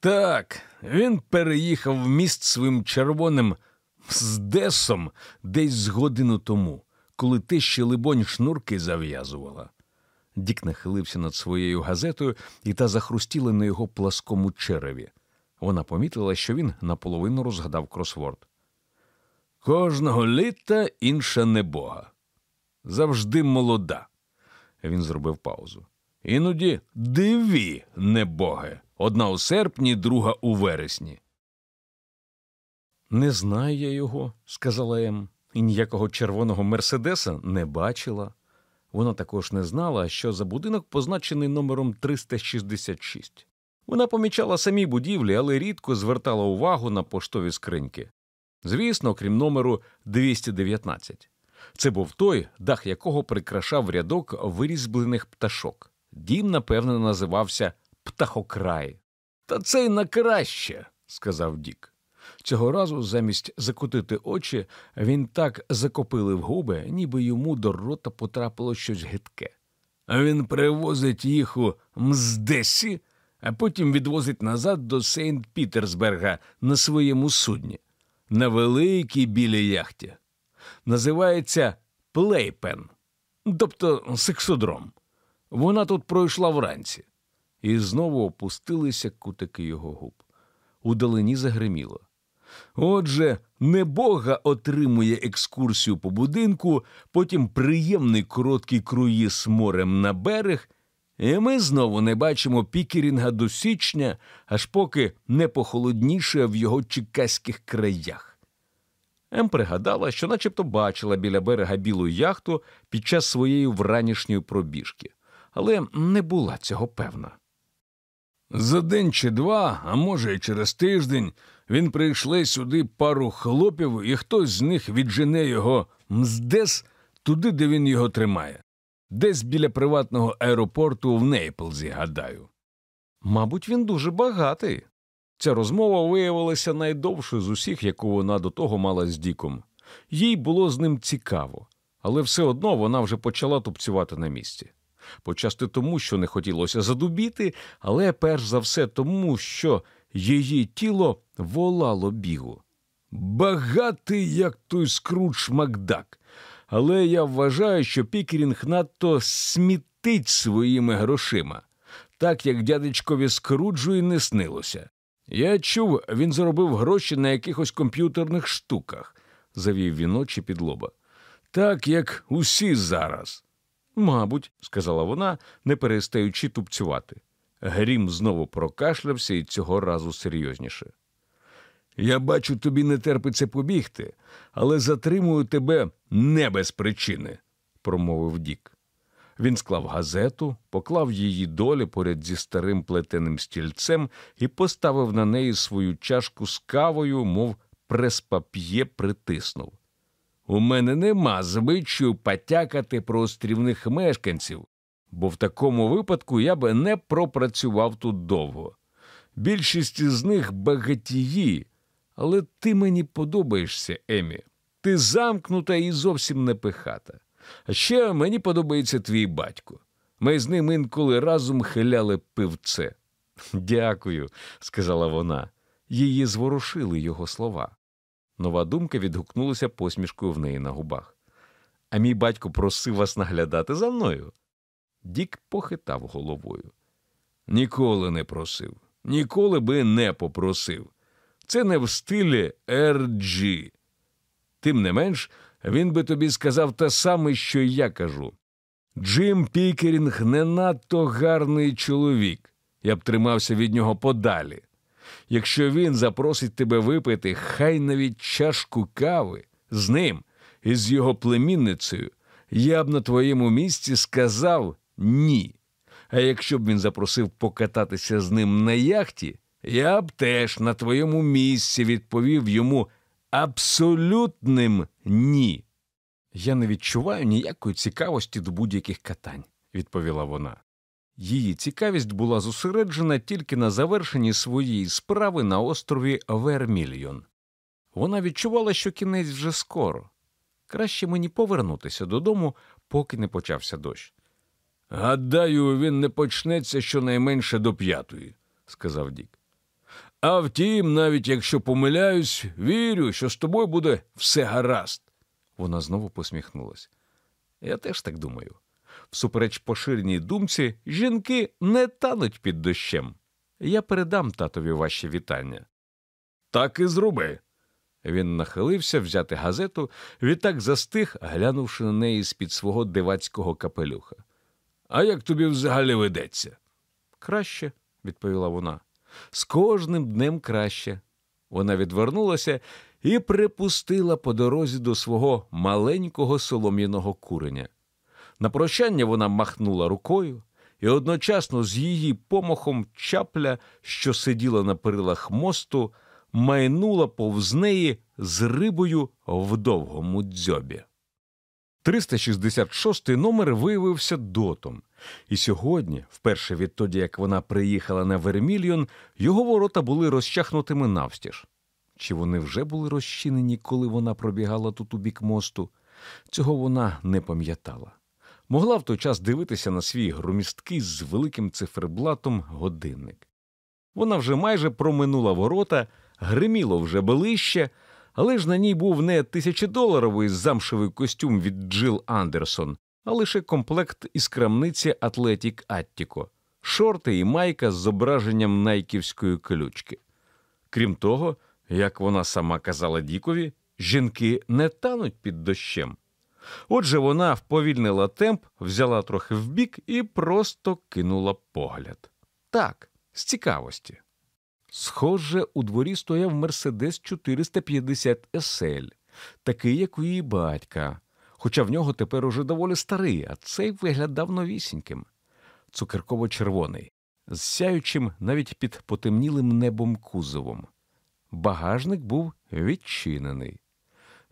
Так, він переїхав в міст своїм червоним з Десом десь з годину тому, коли ти ще, либонь, шнурки зав'язувала. Дік нахилився над своєю газетою, і та захрустіла на його пласкому череві. Вона помітила, що він наполовину розгадав кросворд. Кожного літа інша небога. Завжди молода. Він зробив паузу. Іноді диві небоги. Одна у серпні, друга у вересні. Не знаю я його, сказала Ем, і ніякого червоного Мерседеса не бачила. Вона також не знала, що за будинок позначений номером 366. Вона помічала самі будівлі, але рідко звертала увагу на поштові скриньки. Звісно, крім номеру 219. Це був той, дах якого прикрашав рядок вирізблених пташок. Дім, напевне, називався Птахокрай. Та це й на краще, сказав Дік. Цього разу, замість закотити очі, він так закопилив губи, ніби йому до рота потрапило щось гидке. Він привозить їх у Мздесі, а потім відвозить назад до Сейнт Пітерсберга на своєму судні, на великій білій яхті. Називається Плейпен, тобто сексодром. Вона тут пройшла вранці, і знову опустилися кутики його губ. Удалині загриміло. Отже, небога отримує екскурсію по будинку, потім приємний короткий круїз морем на берег, І ми знову не бачимо Пікерінга до січня, аж поки не похолодніше в його чекаських краях. Ем пригадала, що начебто бачила біля берега білу яхту під час своєї вранішньої пробіжки, але не була цього певна. За день чи два, а може, й через тиждень, він прийшли сюди пару хлопів, і хтось з них віджене його мздес туди, де він його тримає, десь біля приватного аеропорту в Нейплзі, гадаю. Мабуть, він дуже багатий. Ця розмова виявилася найдовшою з усіх, яку вона до того мала з Діком. Їй було з ним цікаво, але все одно вона вже почала тупцювати на місці. Почасти тому, що не хотілося задубіти, але перш за все тому, що її тіло волало бігу. Багатий, як той скрудж Макдак. Але я вважаю, що Пікерінг надто смітить своїми грошима, так як дядечкові Скруджу і не снилося. Я чув, він заробив гроші на якихось комп'ютерних штуках, завів він очі під лоба. Так як усі зараз. Мабуть, сказала вона, не перестаючи тупцювати. Грім знову прокашлявся і цього разу серйозніше. Я бачу, тобі не терпиться побігти, але затримую тебе не без причини, промовив Дік. Він склав газету, поклав її долі поряд зі старим плетеним стільцем і поставив на неї свою чашку з кавою, мов прес-пап'є притиснув. У мене нема звичаю потякати про острівних мешканців, бо в такому випадку я би не пропрацював тут довго. Більшість із них багатії, але ти мені подобаєшся, Емі. Ти замкнута і зовсім не пихата. А ще мені подобається твій батько. Ми з ним інколи разом хиляли пивце. Дякую, сказала вона. Її зворушили його слова. Нова думка відгукнулася посмішкою в неї на губах. А мій батько просив вас наглядати за мною. Дік похитав головою. Ніколи не просив, ніколи би не попросив. Це не в стилі RG. Тим не менш, він би тобі сказав те саме, що я кажу. Джим Пікерінг не надто гарний чоловік. Я б тримався від нього подалі. Якщо він запросить тебе випити, хай навіть чашку кави з ним і з його племінницею, я б на твоєму місці сказав ні. А якщо б він запросив покататися з ним на яхті, я б теж на твоєму місці відповів йому абсолютним ні. Я не відчуваю ніякої цікавості до будь-яких катань, відповіла вона. Її цікавість була зосереджена тільки на завершенні своєї справи на острові Вермільйон. Вона відчувала, що кінець вже скоро. Краще мені повернутися додому, поки не почався дощ. Гадаю, він не почнеться щонайменше до п'ятої, сказав Дік. А втім, навіть якщо помиляюсь, вірю, що з тобою буде все гаразд. Вона знову посміхнулась. Я теж так думаю. Всупереч поширеній думці, жінки не тануть під дощем. Я передам татові ваші вітання. Так і зроби. Він нахилився взяти газету, відтак застиг, глянувши на неї з під свого дивацького капелюха. А як тобі взагалі ведеться? Краще, відповіла вона. З кожним днем краще. Вона відвернулася і припустила по дорозі до свого маленького солом'яного куреня. На прощання вона махнула рукою, і одночасно з її помахом чапля, що сиділа на перилах мосту, майнула повз неї з рибою в довгому дзьобі. 366 номер виявився дотом, і сьогодні, вперше відтоді, як вона приїхала на Вермільйон, його ворота були розчахнутими навстіж. Чи вони вже були розчинені, коли вона пробігала тут у бік мосту? Цього вона не пам'ятала. Могла в той час дивитися на свій громісткий з великим циферблатом годинник. Вона вже майже проминула ворота, гриміло вже ближче, але ж на ній був не тисячодоларовий замшевий костюм від Джил Андерсон, а лише комплект із крамниці Атлетік Аттіко, шорти і майка з зображенням найківської ключки. Крім того, як вона сама казала Дікові, жінки не тануть під дощем. Отже, вона вповільнила темп, взяла трохи вбік і просто кинула погляд. Так, з цікавості. Схоже, у дворі стояв Мерседес 450 SL, такий, як у її батька, хоча в нього тепер уже доволі старий, а цей виглядав новісіньким, цукерково-червоний, з сяючим навіть під потемнілим небом кузовом. Багажник був відчинений.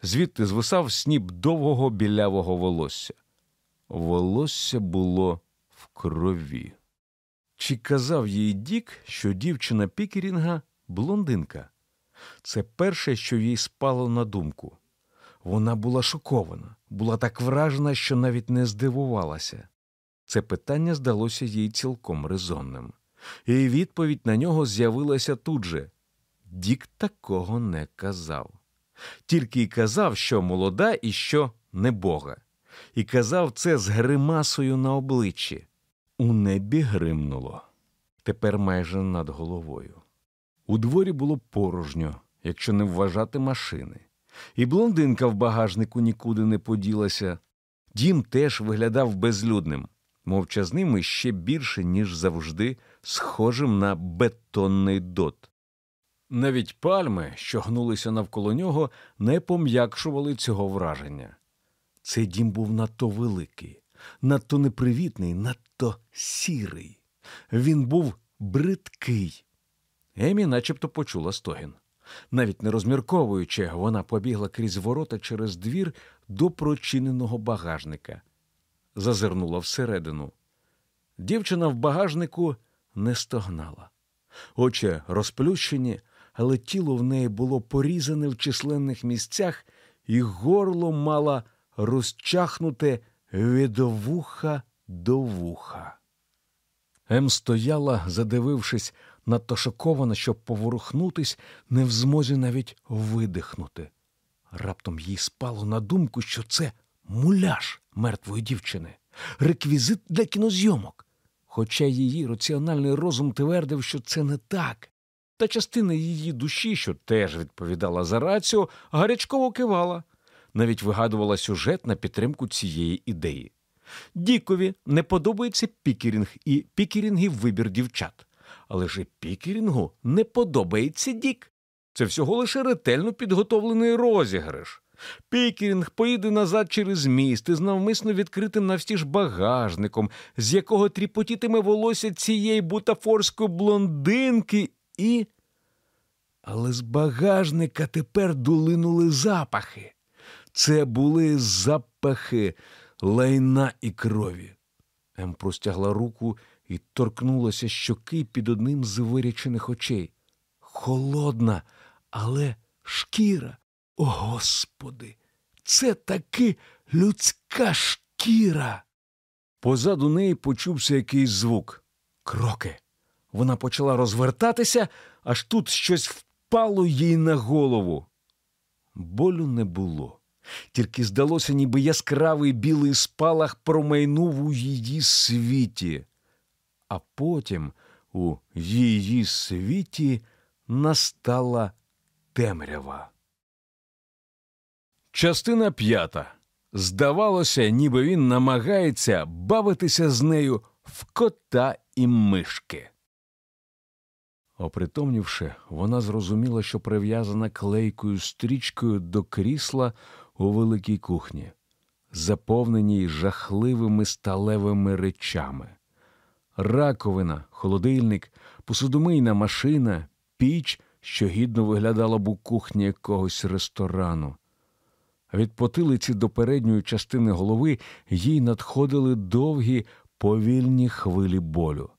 Звідти звисав сніп довгого білявого волосся. Волосся було в крові. Чи казав їй Дік, що дівчина Пікерінга блондинка? Це перше, що їй спало на думку. Вона була шокована, була так вражена, що навіть не здивувалася. Це питання здалося їй цілком резонним, і відповідь на нього з'явилася тут же. Дік такого не казав. Тільки й казав, що молода і що не Бога. І казав це з гримасою на обличчі. У небі гримнуло. Тепер майже над головою. У дворі було порожньо, якщо не вважати машини. І блондинка в багажнику нікуди не поділася. Дім теж виглядав безлюдним, мовчазним і ще більше, ніж завжди, схожим на бетонний дот. Навіть пальми, що гнулися навколо нього, не пом'якшували цього враження. Цей дім був надто великий, надто непривітний, надто сірий. Він був бридкий. Емі начебто почула стогін. Навіть не розмірковуючи, вона побігла крізь ворота через двір до прочиненого багажника. Зазирнула всередину. Дівчина в багажнику не стогнала. Очі розплющені, але тіло в неї було порізане в численних місцях, і горло мало розчахнуте від вуха до вуха. Ем стояла, задивившись, надто шокована, щоб поворухнутись, не в змозі навіть видихнути. Раптом їй спало на думку, що це муляж мертвої дівчини, реквізит для кінозйомок. Хоча її раціональний розум твердив, що це не так. Та частина її душі, що теж відповідала за рацію, гарячково кивала, навіть вигадувала сюжет на підтримку цієї ідеї. Дікові не подобається пікерінг і пікерінгів вибір дівчат. Але ж пікерінгу не подобається Дік. Це всього лише ретельно підготовлений розіграш. Пікерінг поїде назад через міст із навмисно відкритим навстіж багажником, з якого тріпотітиме волосся цієї бутафорської блондинки і. Але з багажника тепер долинули запахи. Це були запахи лайна і крові. Ем простягла руку і торкнулася щоки під одним з вирячених очей. Холодна, але шкіра. О, Господи, це таки людська шкіра. Позаду неї почувся якийсь звук. Кроки. Вона почала розвертатися, аж тут щось впало їй на голову. Болю не було, тільки здалося, ніби яскравий білий спалах промайнув у її світі, а потім у її світі настала темрява. Частина п'ята. Здавалося, ніби він намагається бавитися з нею в кота і мишки. Опритомнівши, вона зрозуміла, що прив'язана клейкою стрічкою до крісла у великій кухні, заповненій жахливими сталевими речами. Раковина, холодильник, посудомийна машина, піч, що гідно виглядала б у кухні якогось ресторану. Від потилиці до передньої частини голови їй надходили довгі повільні хвилі болю.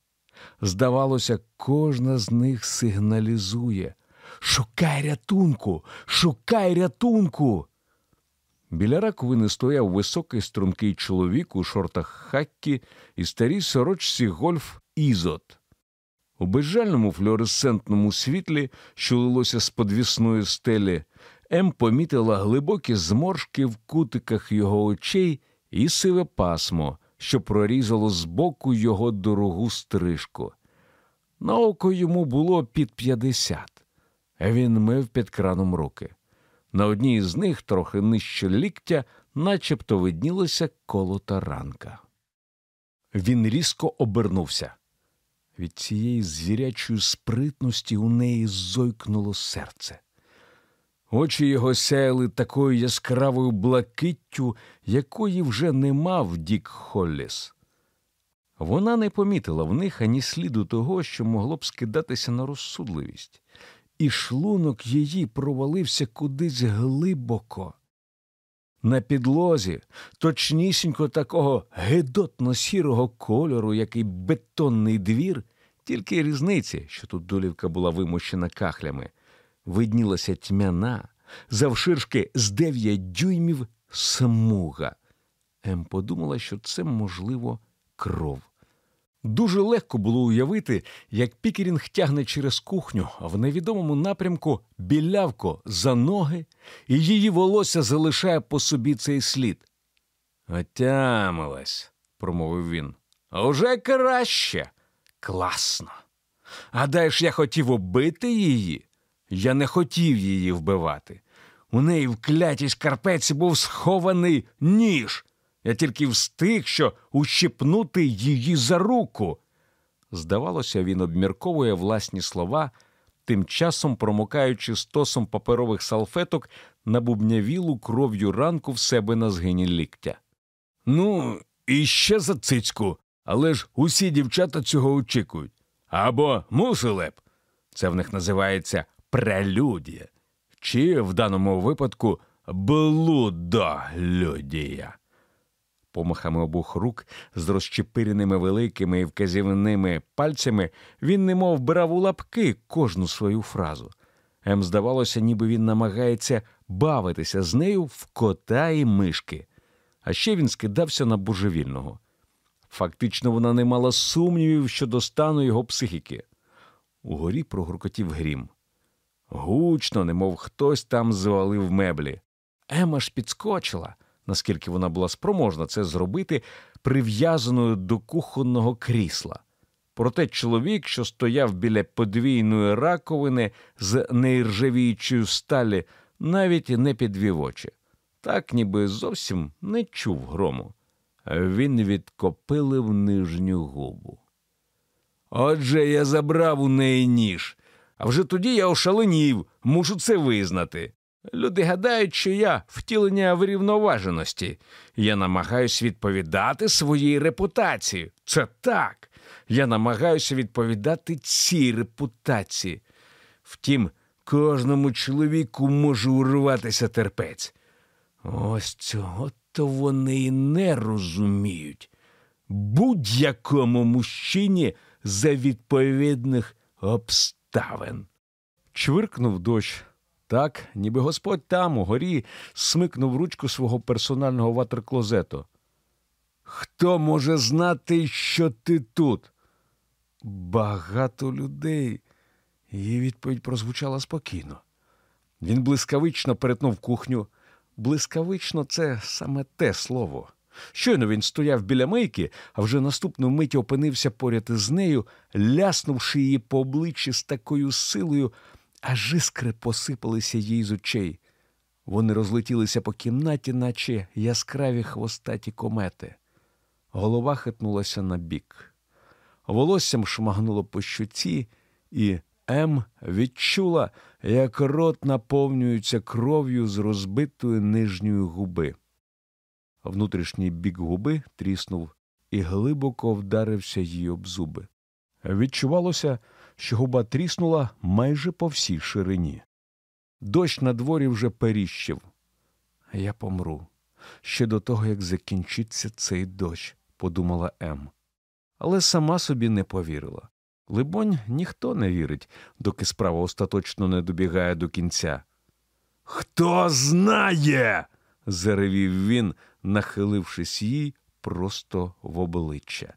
Здавалося, кожна з них сигналізує Шукай рятунку, шукай рятунку. Біля раковини стояв високий стрункий чоловік у шортах хаккі і старій сорочці гольф Ізот. У безжальному флюоресцентному світлі, що лилося з подвісної стелі, Ем помітила глибокі зморшки в кутиках його очей і сиве пасмо, що прорізало збоку його дорогу стрижку. На око йому було під п'ятдесят. Він мив під краном руки. На одній з них, трохи нижче ліктя, начебто виднілося коло таранка. Він різко обернувся. Від цієї звірячої спритності у неї зойкнуло серце. Очі його сяяли такою яскравою блакиттю, якої вже не мав Дік Холліс. Вона не помітила в них ані сліду того, що могло б скидатися на розсудливість, і шлунок її провалився кудись глибоко. На підлозі, точнісінько такого гидотно сірого кольору, який бетонний двір, тільки різниці, що тут долівка була вимощена кахлями, виднілася тьмяна, завширшки з дев'ять дюймів смуга. Ем подумала, що це, можливо, кров. Дуже легко було уявити, як Пікерінг тягне через кухню в невідомому напрямку білявко за ноги, і її волосся залишає по собі цей слід. Отямилась, промовив він. Уже краще. Класно. Гадаєш, я хотів убити її? Я не хотів її вбивати. У неї в клятій шкарпеці був схований ніж. Я тільки встиг, що ущипнути її за руку. Здавалося, він обмірковує власні слова, тим часом промокаючи стосом паперових салфеток на бубнявілу кров'ю ранку в себе на згині ліктя. Ну, і ще за цицьку, але ж усі дівчата цього очікують. Або мусили б. Це в них називається прелюдія. Чи в даному випадку блудолюдія. Помахами обох рук з розчепиреними великими і вказівними пальцями він немов вбирав у лапки кожну свою фразу. Ем здавалося, ніби він намагається бавитися з нею в кота і мишки. А ще він скидався на божевільного. Фактично, вона не мала сумнівів щодо стану його психіки. Угорі прогуркотів грім. Гучно, немов хтось там звалив меблі. Ема ж підскочила, наскільки вона була спроможна це зробити, прив'язаною до кухонного крісла. Проте чоловік, що стояв біля подвійної раковини з неіржавіючої сталі, навіть не підвів очі. Так, ніби зовсім не чув грому. Він відкопилив нижню губу. Отже, я забрав у неї ніж, а вже тоді я ошаленів, мушу це визнати. Люди гадають, що я втілення врівноваженості. Я намагаюся відповідати своїй репутації. Це так. Я намагаюся відповідати цій репутації. Втім, кожному чоловіку може урватися терпець. Ось цього то вони і не розуміють. Будь-якому мужчині за відповідних обставин. Чвиркнув дощ. Так, ніби господь там, у горі, смикнув ручку свого персонального ватерклозету. Хто може знати, що ти тут? Багато людей. Її відповідь прозвучала спокійно. Він блискавично перетнув кухню. Блискавично це саме те слово. Щойно він стояв біля мийки, а вже наступну мить опинився поряд із нею, ляснувши її по обличчі з такою силою, аж іскри посипалися їй з очей. Вони розлетілися по кімнаті, наче яскраві хвостаті комети. Голова хитнулася на бік. Волоссям шмагнуло по щуці, і М відчула, як рот наповнюється кров'ю з розбитої нижньої губи. Внутрішній бік губи тріснув і глибоко вдарився їй об зуби. Відчувалося, що губа тріснула майже по всій ширині. Дощ на дворі вже періщив. Я помру ще до того, як закінчиться цей дощ, подумала М. Але сама собі не повірила. Либонь, ніхто не вірить, доки справа остаточно не добігає до кінця. Хто знає? заревів він, нахилившись їй просто в обличчя.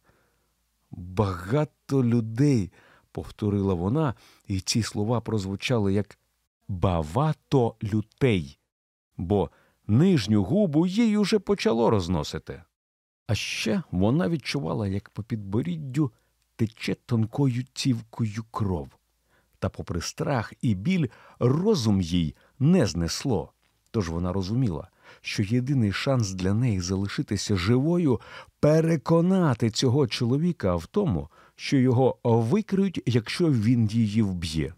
Багато людей, повторила вона, і ці слова прозвучали як бавато лютей, бо нижню губу їй уже почало розносити. А ще вона відчувала, як по підборіддю тече тонкою цівкою кров. Та, попри страх і біль, розум їй не знесло. Тож вона розуміла, що єдиний шанс для неї залишитися живою переконати цього чоловіка в тому, що його викриють, якщо він її вб'є.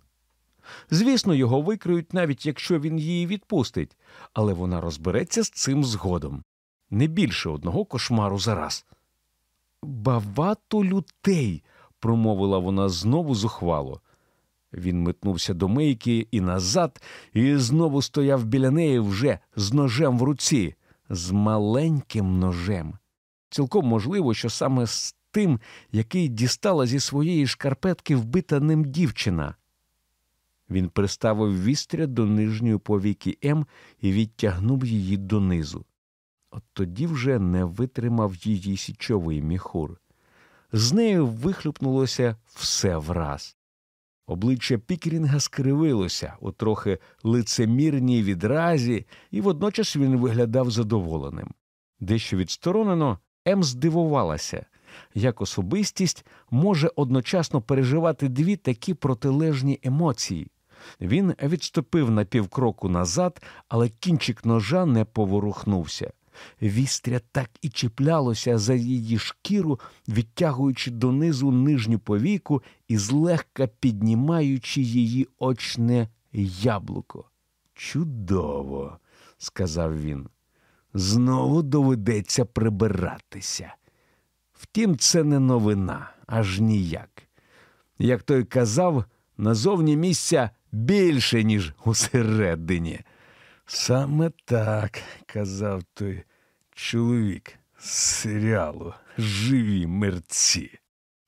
Звісно, його викриють, навіть якщо він її відпустить, але вона розбереться з цим згодом не більше одного кошмару за раз. Багато людей, промовила вона знову зухвало. Він метнувся до мийки і назад, і знову стояв біля неї вже з ножем в руці, з маленьким ножем. Цілком можливо, що саме з тим, який дістала зі своєї шкарпетки вбита ним дівчина. Він приставив вістря до нижньої повіки М і відтягнув її донизу. От тоді вже не витримав її січовий міхур. З нею вихлюпнулося все враз. Обличчя Пікерінга скривилося у трохи лицемірній відразі, і водночас він виглядав задоволеним. Дещо відсторонено, Ем здивувалася, як особистість може одночасно переживати дві такі протилежні емоції. Він відступив на півкроку назад, але кінчик ножа не поворухнувся. Вістря так і чіплялося за її шкіру, відтягуючи донизу нижню повіку і злегка піднімаючи її очне яблуко. Чудово, сказав він. Знову доведеться прибиратися. Втім, це не новина, аж ніяк. Як той казав, назовні місця більше, ніж усередині. Саме так, казав той чоловік з серіалу Живі мерці.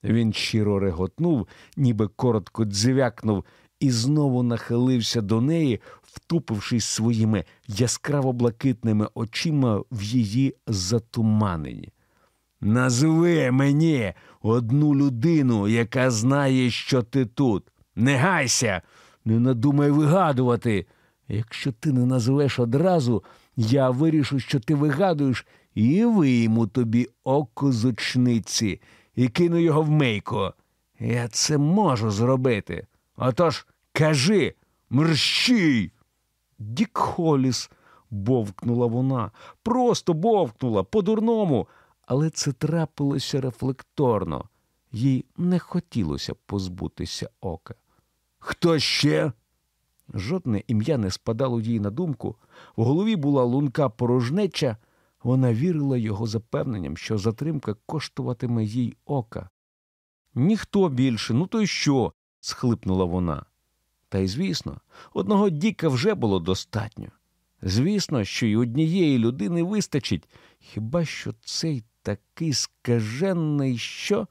Він щиро реготнув, ніби коротко дзвякнув, і знову нахилився до неї, втупившись своїми яскраво блакитними очима в її затуманені. Назви мені одну людину, яка знає, що ти тут. Не гайся, не надумай вигадувати. Якщо ти не назвеш одразу, я вирішу, що ти вигадуєш, і вийму тобі око з очниці і кину його в мейку. Я це можу зробити. Отож кажи, мерщій. Дік Холіс, бовкнула вона, просто бовкнула по-дурному, але це трапилося рефлекторно. Їй не хотілося позбутися ока. Хто ще? Жодне ім'я не спадало їй на думку. В голові була лунка порожнеча. Вона вірила його запевненням, що затримка коштуватиме їй ока. Ніхто більше, ну то й що? схлипнула вона. Та й звісно, одного Діка вже було достатньо. Звісно, що й однієї людини вистачить, хіба що цей такий скажений, що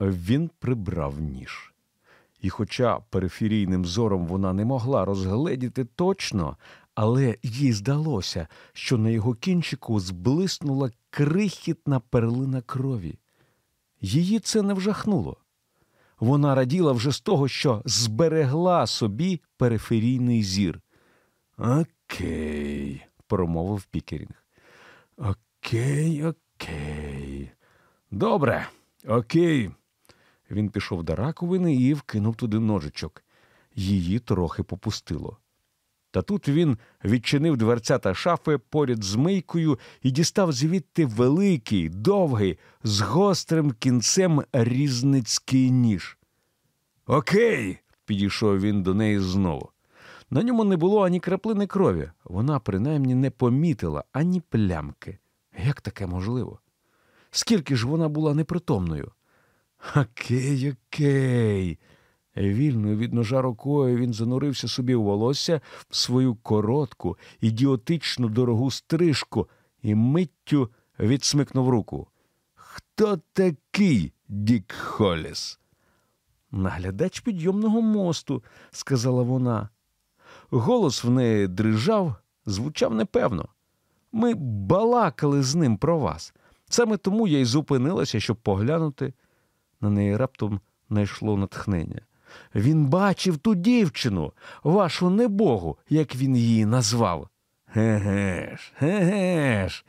він прибрав ніж. І, хоча периферійним зором вона не могла розгледіти точно, але їй здалося, що на його кінчику зблиснула крихітна перлина крові. Її це не вжахнуло. Вона раділа вже з того, що зберегла собі периферійний зір. Окей, промовив Пікерінг. Окей, окей. Добре, окей. Він пішов до раковини і вкинув туди ножичок. Її трохи попустило. Та тут він відчинив дверцята шафи поряд з мийкою і дістав звідти великий, довгий, з гострим кінцем різницький ніж. Окей, підійшов він до неї знову. На ньому не було ані краплини крові. Вона принаймні не помітила ані плямки. Як таке можливо? Скільки ж вона була непритомною? Окей, окей. Вільною від ножа рукою він занурився собі в волосся в свою коротку, ідіотичну дорогу стрижку і миттю відсмикнув руку. Хто такий Дік Холіс? Наглядач підйомного мосту, сказала вона. Голос в неї дрижав, звучав непевно. Ми балакали з ним про вас. Саме тому я й зупинилася, щоб поглянути. На неї раптом найшло натхнення. Він бачив ту дівчину, вашу небогу, як він її назвав. Ге ж, ге ж.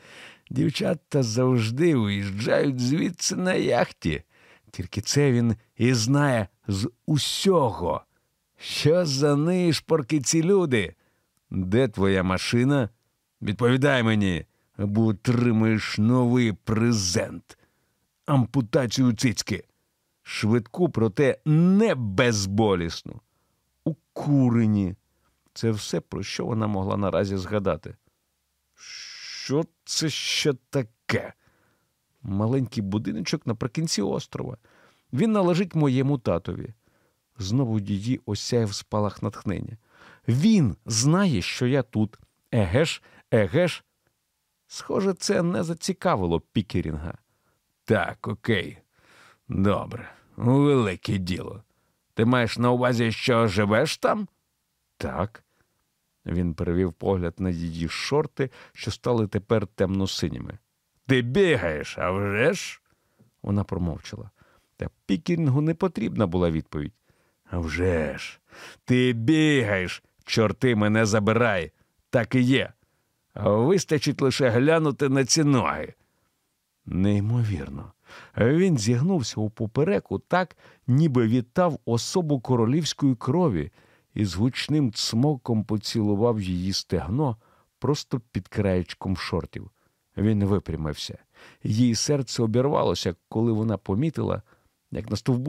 Дівчата завжди виїжджають звідси на яхті. Тільки це він і знає з усього. Що за нишпорки ці люди? Де твоя машина? Відповідай мені, або отримаєш новий презент. Ампутацію цицьки. Швидку, проте не безболісну. У курені. Це все, про що вона могла наразі згадати. Що це ще таке? Маленький будиночок наприкінці острова. Він належить моєму татові. Знову її осяяв спалах натхнення. Він знає, що я тут. Егеш, егеш. Схоже, це не зацікавило Пікерінга. Так, окей. Добре, велике діло. Ти маєш на увазі, що живеш там? Так. Він перевів погляд на її шорти, що стали тепер темно-синіми. Ти бігаєш, а вже ж? Вона промовчала. Та Пікінгу не потрібна була відповідь. «А вже ж, ти бігаєш, чорти мене забирай. Так і є. А вистачить лише глянути на ці ноги. Неймовірно. Він зігнувся у попереку так, ніби вітав особу королівської крові і з гучним цмоком поцілував її стегно просто під краєчком шортів. Він випрямився. Її серце обірвалося, коли вона помітила, як на стовбу